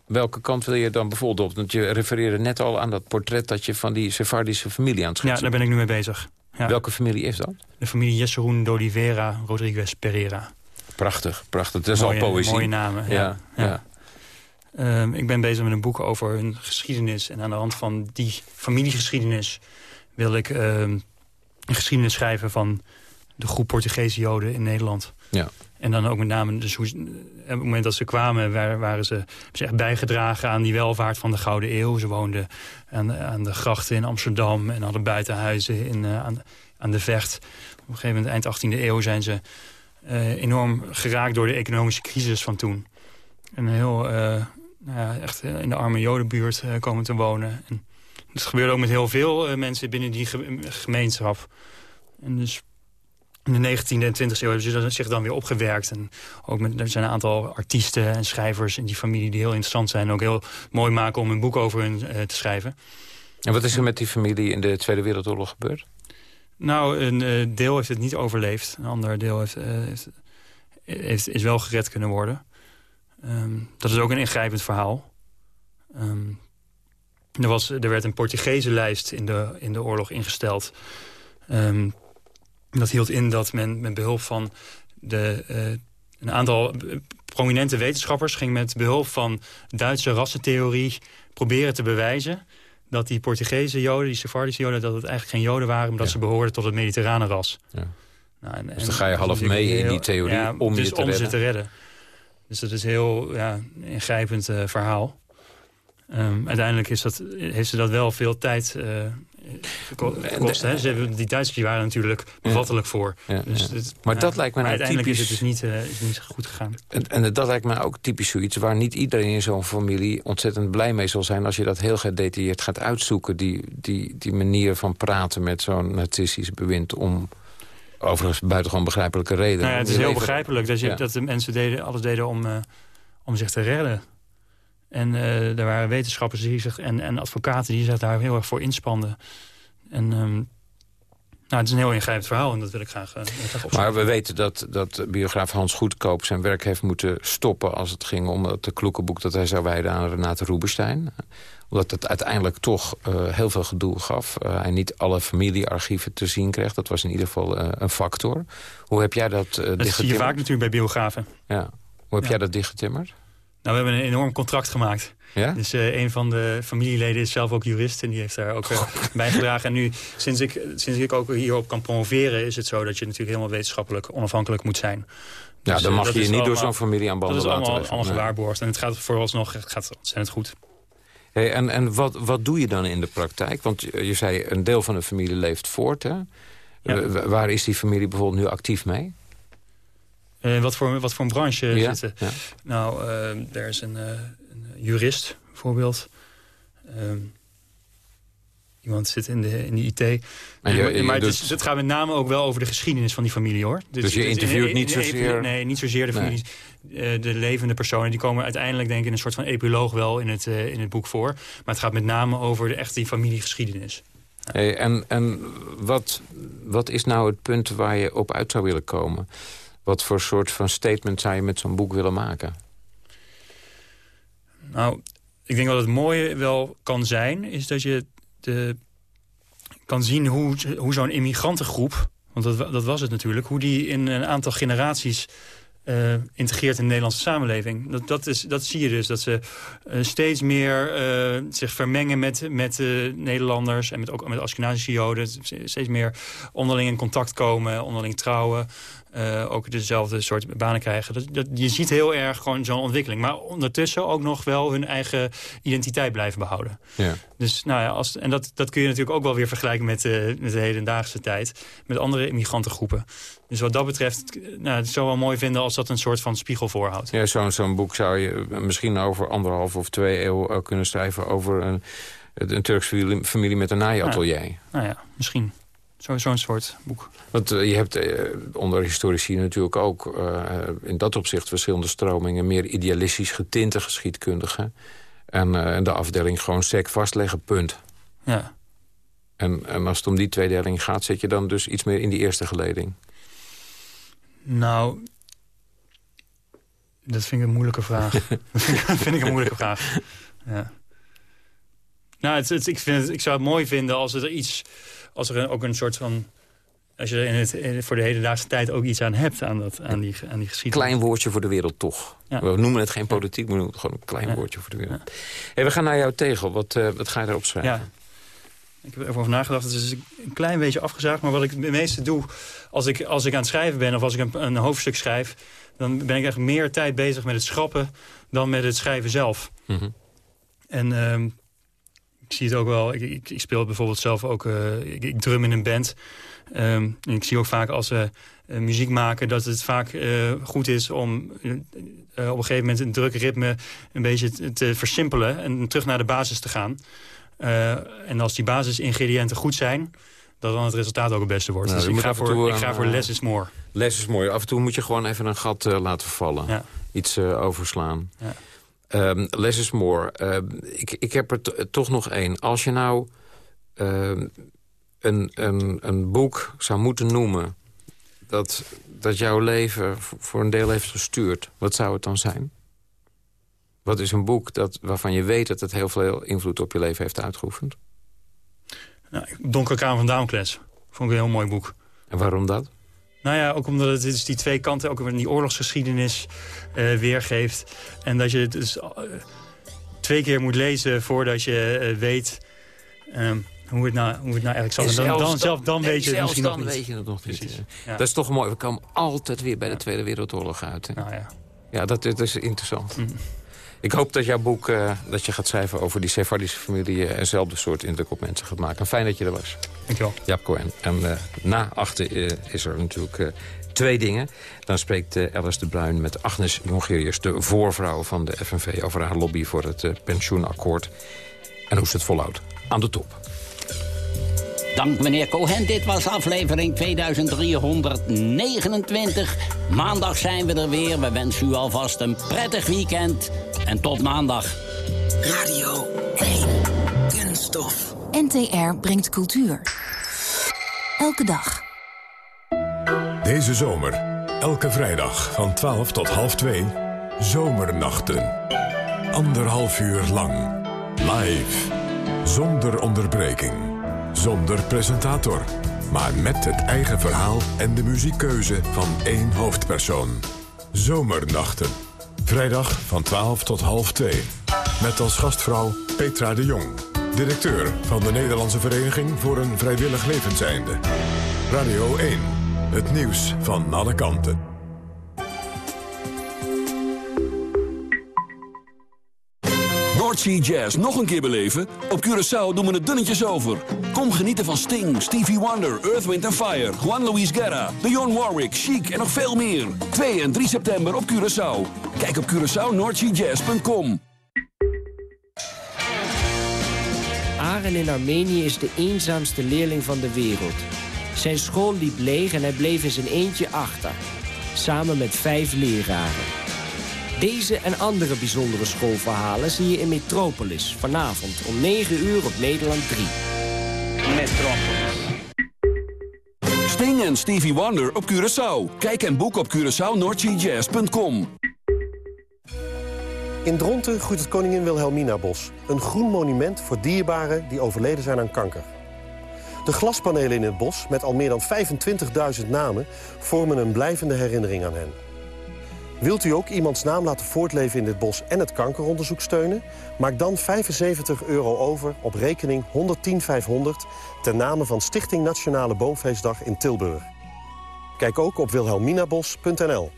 Welke kant wil je dan bijvoorbeeld op? Want je refereerde net al aan dat portret dat je van die Sephardische familie aan het schetsen. Ja, daar ben ik nu mee bezig. Ja. Welke familie is dat? De familie Jesseroen de Oliveira Rodriguez Pereira. Prachtig, prachtig. Dat is al poëzie. Mooie namen, ja. ja. Ehm, ik ben bezig met een boek over hun geschiedenis. En aan de hand van die familiegeschiedenis wil ik ehm, een geschiedenis schrijven van de groep Portugese Joden in Nederland. Ja. En dan ook met name, dus hoe, op het moment dat ze kwamen, waren, ze, ze echt bijgedragen aan die welvaart van de Gouden Eeuw. Ze woonden aan, aan de grachten in Amsterdam en hadden buitenhuizen in, uh, aan, aan de Vecht. Op een gegeven moment, eind 18e eeuw, zijn ze uh, enorm geraakt door de economische crisis van toen. En heel, uh, nou ja, echt in de arme jodenbuurt komen te wonen. En het gebeurde ook met heel veel mensen binnen die gemeenschap. En dus in de 19e en 20e eeuw hebben ze zich dan weer opgewerkt. En ook met, er zijn een aantal artiesten en schrijvers in die familie... die heel interessant zijn en ook heel mooi maken om een boek over hun uh, te schrijven. En wat is er met die familie in de Tweede Wereldoorlog gebeurd? Nou, een uh, deel heeft het niet overleefd. Een ander deel heeft, heeft, heeft, is wel gered kunnen worden. Um, dat is ook een ingrijpend verhaal. Um, er, was, er werd een Portugese lijst in de, in de oorlog ingesteld. Um, dat hield in dat men met behulp van de, uh, een aantal prominente wetenschappers... ging met behulp van Duitse rassentheorie proberen te bewijzen... dat die Portugese joden, die Sephardische joden... dat het eigenlijk geen joden waren, omdat ze behoorden tot het mediterrane ras. Ja. Nou, en, dus dan ga je half mee in die theorie ja, om, dus je te om redden. ze te redden. Dus dat is een heel ja, ingrijpend uh, verhaal. Um, uiteindelijk is dat, heeft ze dat wel veel tijd uh, gekost. Hè? Ze hebben, die Duitsers waren natuurlijk bevattelijk voor. Dus het, maar dat lijkt me nou uiteindelijk typisch... is het dus niet, uh, is niet goed gegaan. En, en, dat lijkt me ook typisch zoiets... waar niet iedereen in zo'n familie ontzettend blij mee zal zijn... als je dat heel gedetailleerd gaat uitzoeken. Die, die, die manier van praten met zo'n nazistisch bewind... om overigens buitengewoon begrijpelijke redenen. Nou ja, het is heel begrijpelijk dat, je, dat de mensen deden, alles deden om, uh, om zich te redden. En uh, er waren wetenschappers die zich, en, en advocaten die zich daar heel erg voor inspanden. En um, nou, het is een heel ingrijpend verhaal en dat wil ik graag, uh, graag Maar we weten dat, dat biograaf Hans Goedkoop zijn werk heeft moeten stoppen... als het ging om het kloeke boek dat hij zou wijden aan Renate Roeberstein. Omdat het uiteindelijk toch uh, heel veel gedoe gaf. Uh, hij niet alle familiearchieven te zien kreeg. Dat was in ieder geval een factor. Hoe heb jij dat uh, Dat zie je vaak natuurlijk bij biografen. Ja. Hoe heb ja. jij dat dichtgetimmerd? Nou, we hebben een enorm contract gemaakt. Ja? Dus uh, een van de familieleden is zelf ook jurist en die heeft daar ook uh, bijgedragen. En nu, sinds ik, sinds ik ook hierop kan promoveren, is het zo dat je natuurlijk helemaal wetenschappelijk onafhankelijk moet zijn. Ja, dus, dan mag uh, je je niet door zo'n familie aan banden laten Dat is allemaal, allemaal gewaarborgd. En het gaat vooralsnog het gaat ontzettend goed. Hey, en en wat, wat doe je dan in de praktijk? Want je zei, een deel van de familie leeft voort. Hè? Ja. Waar is die familie bijvoorbeeld nu actief mee? Uh, wat, voor, wat voor een branche ja, zitten. Ja. Nou, uh, er is een, uh, een, jurist bijvoorbeeld. iemand zit in de, in de IT. Je, je maar het, gaat met name ook wel over de geschiedenis van die familie, hoor. Dus, dus je interviewt in, in, niet zozeer... Nee, niet zozeer de familie. Nee. de levende personen, die komen uiteindelijk denk ik in een soort van epiloog wel in het, in het boek voor. Maar het gaat met name over de echt die familiegeschiedenis. Hey, en en wat, wat is nou het punt waar je op uit zou willen komen? Wat voor soort van statement zou je met zo'n boek willen maken? Nou, ik denk dat het mooie wel kan zijn... is dat je de, kan zien hoe, hoe zo'n immigrantengroep... want dat, dat was het natuurlijk... hoe die in een aantal generaties uh, integreert in de Nederlandse samenleving. Dat, dat, is, dat zie je dus, dat ze uh, steeds meer uh, zich vermengen met, met Nederlanders... en met, ook met Askenazische Joden. Steeds meer onderling in contact komen, onderling trouwen. Ook dezelfde soort banen krijgen. Dat, dat, je ziet heel erg gewoon zo'n ontwikkeling. Maar ondertussen ook nog wel hun eigen identiteit blijven behouden. Ja. Dus, nou ja, als, en dat, dat kun je natuurlijk ook wel weer vergelijken met, met de hedendaagse tijd. Met andere immigrantengroepen. Dus wat dat betreft, nou, het zou wel mooi vinden als dat een soort van spiegel voorhoudt. Ja, zo'n zo'n boek zou je misschien over anderhalf of twee eeuw kunnen schrijven... over een, een Turkse familie met een naaiatelier. Nou, nou ja, misschien. Zo'n zo soort boek. Want uh, je hebt uh, onder historici natuurlijk ook uh, in dat opzicht verschillende stromingen. Meer idealistisch getinte geschiedkundigen. En de afdeling gewoon sec vastleggen, punt. Ja. En, en als het om die tweedeling gaat, zit je dan dus iets meer in die eerste geleding. Nou, dat vind ik een moeilijke vraag. dat vind ik, een moeilijke vraag. Ja. Nou, het, het, ik, vind het, ik zou het mooi vinden als er iets... als er ook een soort van... als je in het, voor de hedendaagse tijd ook iets aan hebt aan, dat, aan, die, aan die geschiedenis. Klein woordje voor de wereld toch. We noemen het geen politiek, maar gewoon een klein woordje voor de wereld. Hey, we gaan naar jou tegen. Wat, uh, wat ga je erop schrijven? Ja. Ik heb er over nagedacht. Het is een klein beetje afgezaagd. Maar wat ik het meeste doe als ik, als ik aan het schrijven ben... of als ik een, een hoofdstuk schrijf... dan ben ik echt meer tijd bezig met het schrappen... dan met het schrijven zelf. Mhm. En uh, ik zie het ook wel. Ik, ik, ik speel bijvoorbeeld zelf ook... Uh, ik, ik, drum in een band. Um, en ik zie ook vaak als we uh, muziek maken... dat het vaak uh, goed is om op een gegeven moment... een druk ritme een beetje te, versimpelen... en terug naar de basis te gaan... En als die basisingrediënten goed zijn dat dan het resultaat ook het beste wordt. Nou, dus ik ga, voor, ik ga voor less is more. Less is more. Af en toe moet je gewoon even een gat laten vallen. Ja. Iets overslaan. Ja. Um, less is more. Uh, ik, ik heb er toch nog één. Als je nou ehm, een, een, een boek zou moeten noemen... dat, dat jouw leven voor een deel heeft gestuurd... wat zou het dan zijn? Wat is een boek dat, waarvan je weet dat het heel veel invloed op je leven heeft uitgeoefend? Nou, Donker Kamer van Damocles. Vond ik een heel mooi boek. En waarom dat? Nou ja, ook omdat het dus die twee kanten ook in die oorlogsgeschiedenis uh, weergeeft. En dat je het dus uh, twee keer moet lezen voordat je uh, weet um, hoe, het nou, hoe het nou eigenlijk zal. En dan, dan, zelf dan weet je het misschien nog niet. weet je het nog niet. Ja. Dat is toch mooi. We komen altijd weer bij de Tweede Wereldoorlog uit. Hè? Nou ja. Ja, dat, dat is interessant. Mm. Ik hoop dat jouw boek, uh, dat je gaat schrijven over die Sephardische familie... Uh, eenzelfde soort indruk op mensen gaat maken. Fijn dat je er was. Dankjewel. Jaap Cohen. En uh, na achter is er natuurlijk twee dingen. Dan spreekt Alice de Bruin met Agnes Jongerius... de voorvrouw van de FNV over haar lobby voor het pensioenakkoord. En hoe ze het volhoudt. Aan de top. Dank meneer Cohen. Dit was aflevering 2329. Maandag zijn we er weer. We wensen u alvast een prettig weekend. En tot maandag. Radio 1. Kunststof. NTR brengt cultuur. Elke dag. Deze zomer. Elke vrijdag van 12 tot half 2. Zomernachten. Anderhalf uur lang. Live. Zonder onderbreking. Zonder presentator, maar met het eigen verhaal en de muziekkeuze van één hoofdpersoon. Zomernachten. Vrijdag van 12 tot half 2. Met als gastvrouw Petra de Jong. Directeur van de Nederlandse Vereniging voor een Vrijwillig Levenseinde. Radio 1. Het nieuws van alle kanten. Jazz nog een keer beleven? Op Curaçao doen we het dunnetjes over. Kom genieten van Sting, Stevie Wonder, Earth, Wind Fire... Juan Luis Guerra, Dionne Warwick, Chic en nog veel meer. 2 en 3 september op Curaçao. Kijk op CuraçaoNoordseaJazz.com. Aren in Armenië is de eenzaamste leerling van de wereld. Zijn school liep leeg en hij bleef in zijn eentje achter. Samen met vijf leraren. Deze en andere bijzondere schoolverhalen zie je in Metropolis. Vanavond om 9 uur op Nederland 3. Metropolis. Sting en Stevie Wonder op Curaçao. Kijk en boek op CuraçaoNordGJazz.com. In Dronten groeit het Koningin Wilhelmina Bos. Een groen monument voor dierbaren die overleden zijn aan kanker. De glaspanelen in het bos, met al meer dan 25.000 namen... vormen een blijvende herinnering aan hen. Wilt u ook iemands naam laten voortleven in dit bos en het kankeronderzoek steunen? Maak dan 75 euro over op rekening 110500 ten name van Stichting Nationale Boomfeestdag in Tilburg. Kijk ook op wilhelminabos.nl.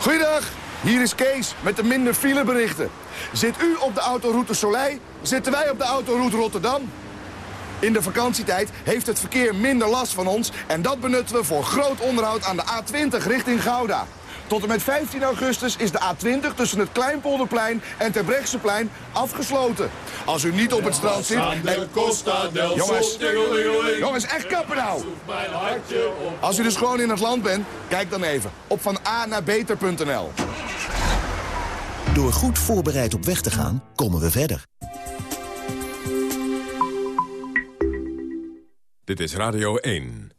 Goeiedag, hier is Kees met de minder fileberichten. Zit u op de autoroute Soleil, zitten wij op de autoroute Rotterdam. In de vakantietijd heeft het verkeer minder last van ons... en dat benutten we voor groot onderhoud aan de A20 richting Gouda. Tot en met 15 augustus is de A20 tussen het Kleinpolderplein en Terbrechtseplein afgesloten. Als u niet op het strand zit... En... Jongens, jongens, echt kappen nou! Als u dus gewoon in het land bent, kijk dan even op van A naar beter.nl. Door goed voorbereid op weg te gaan, komen we verder. Dit is Radio 1.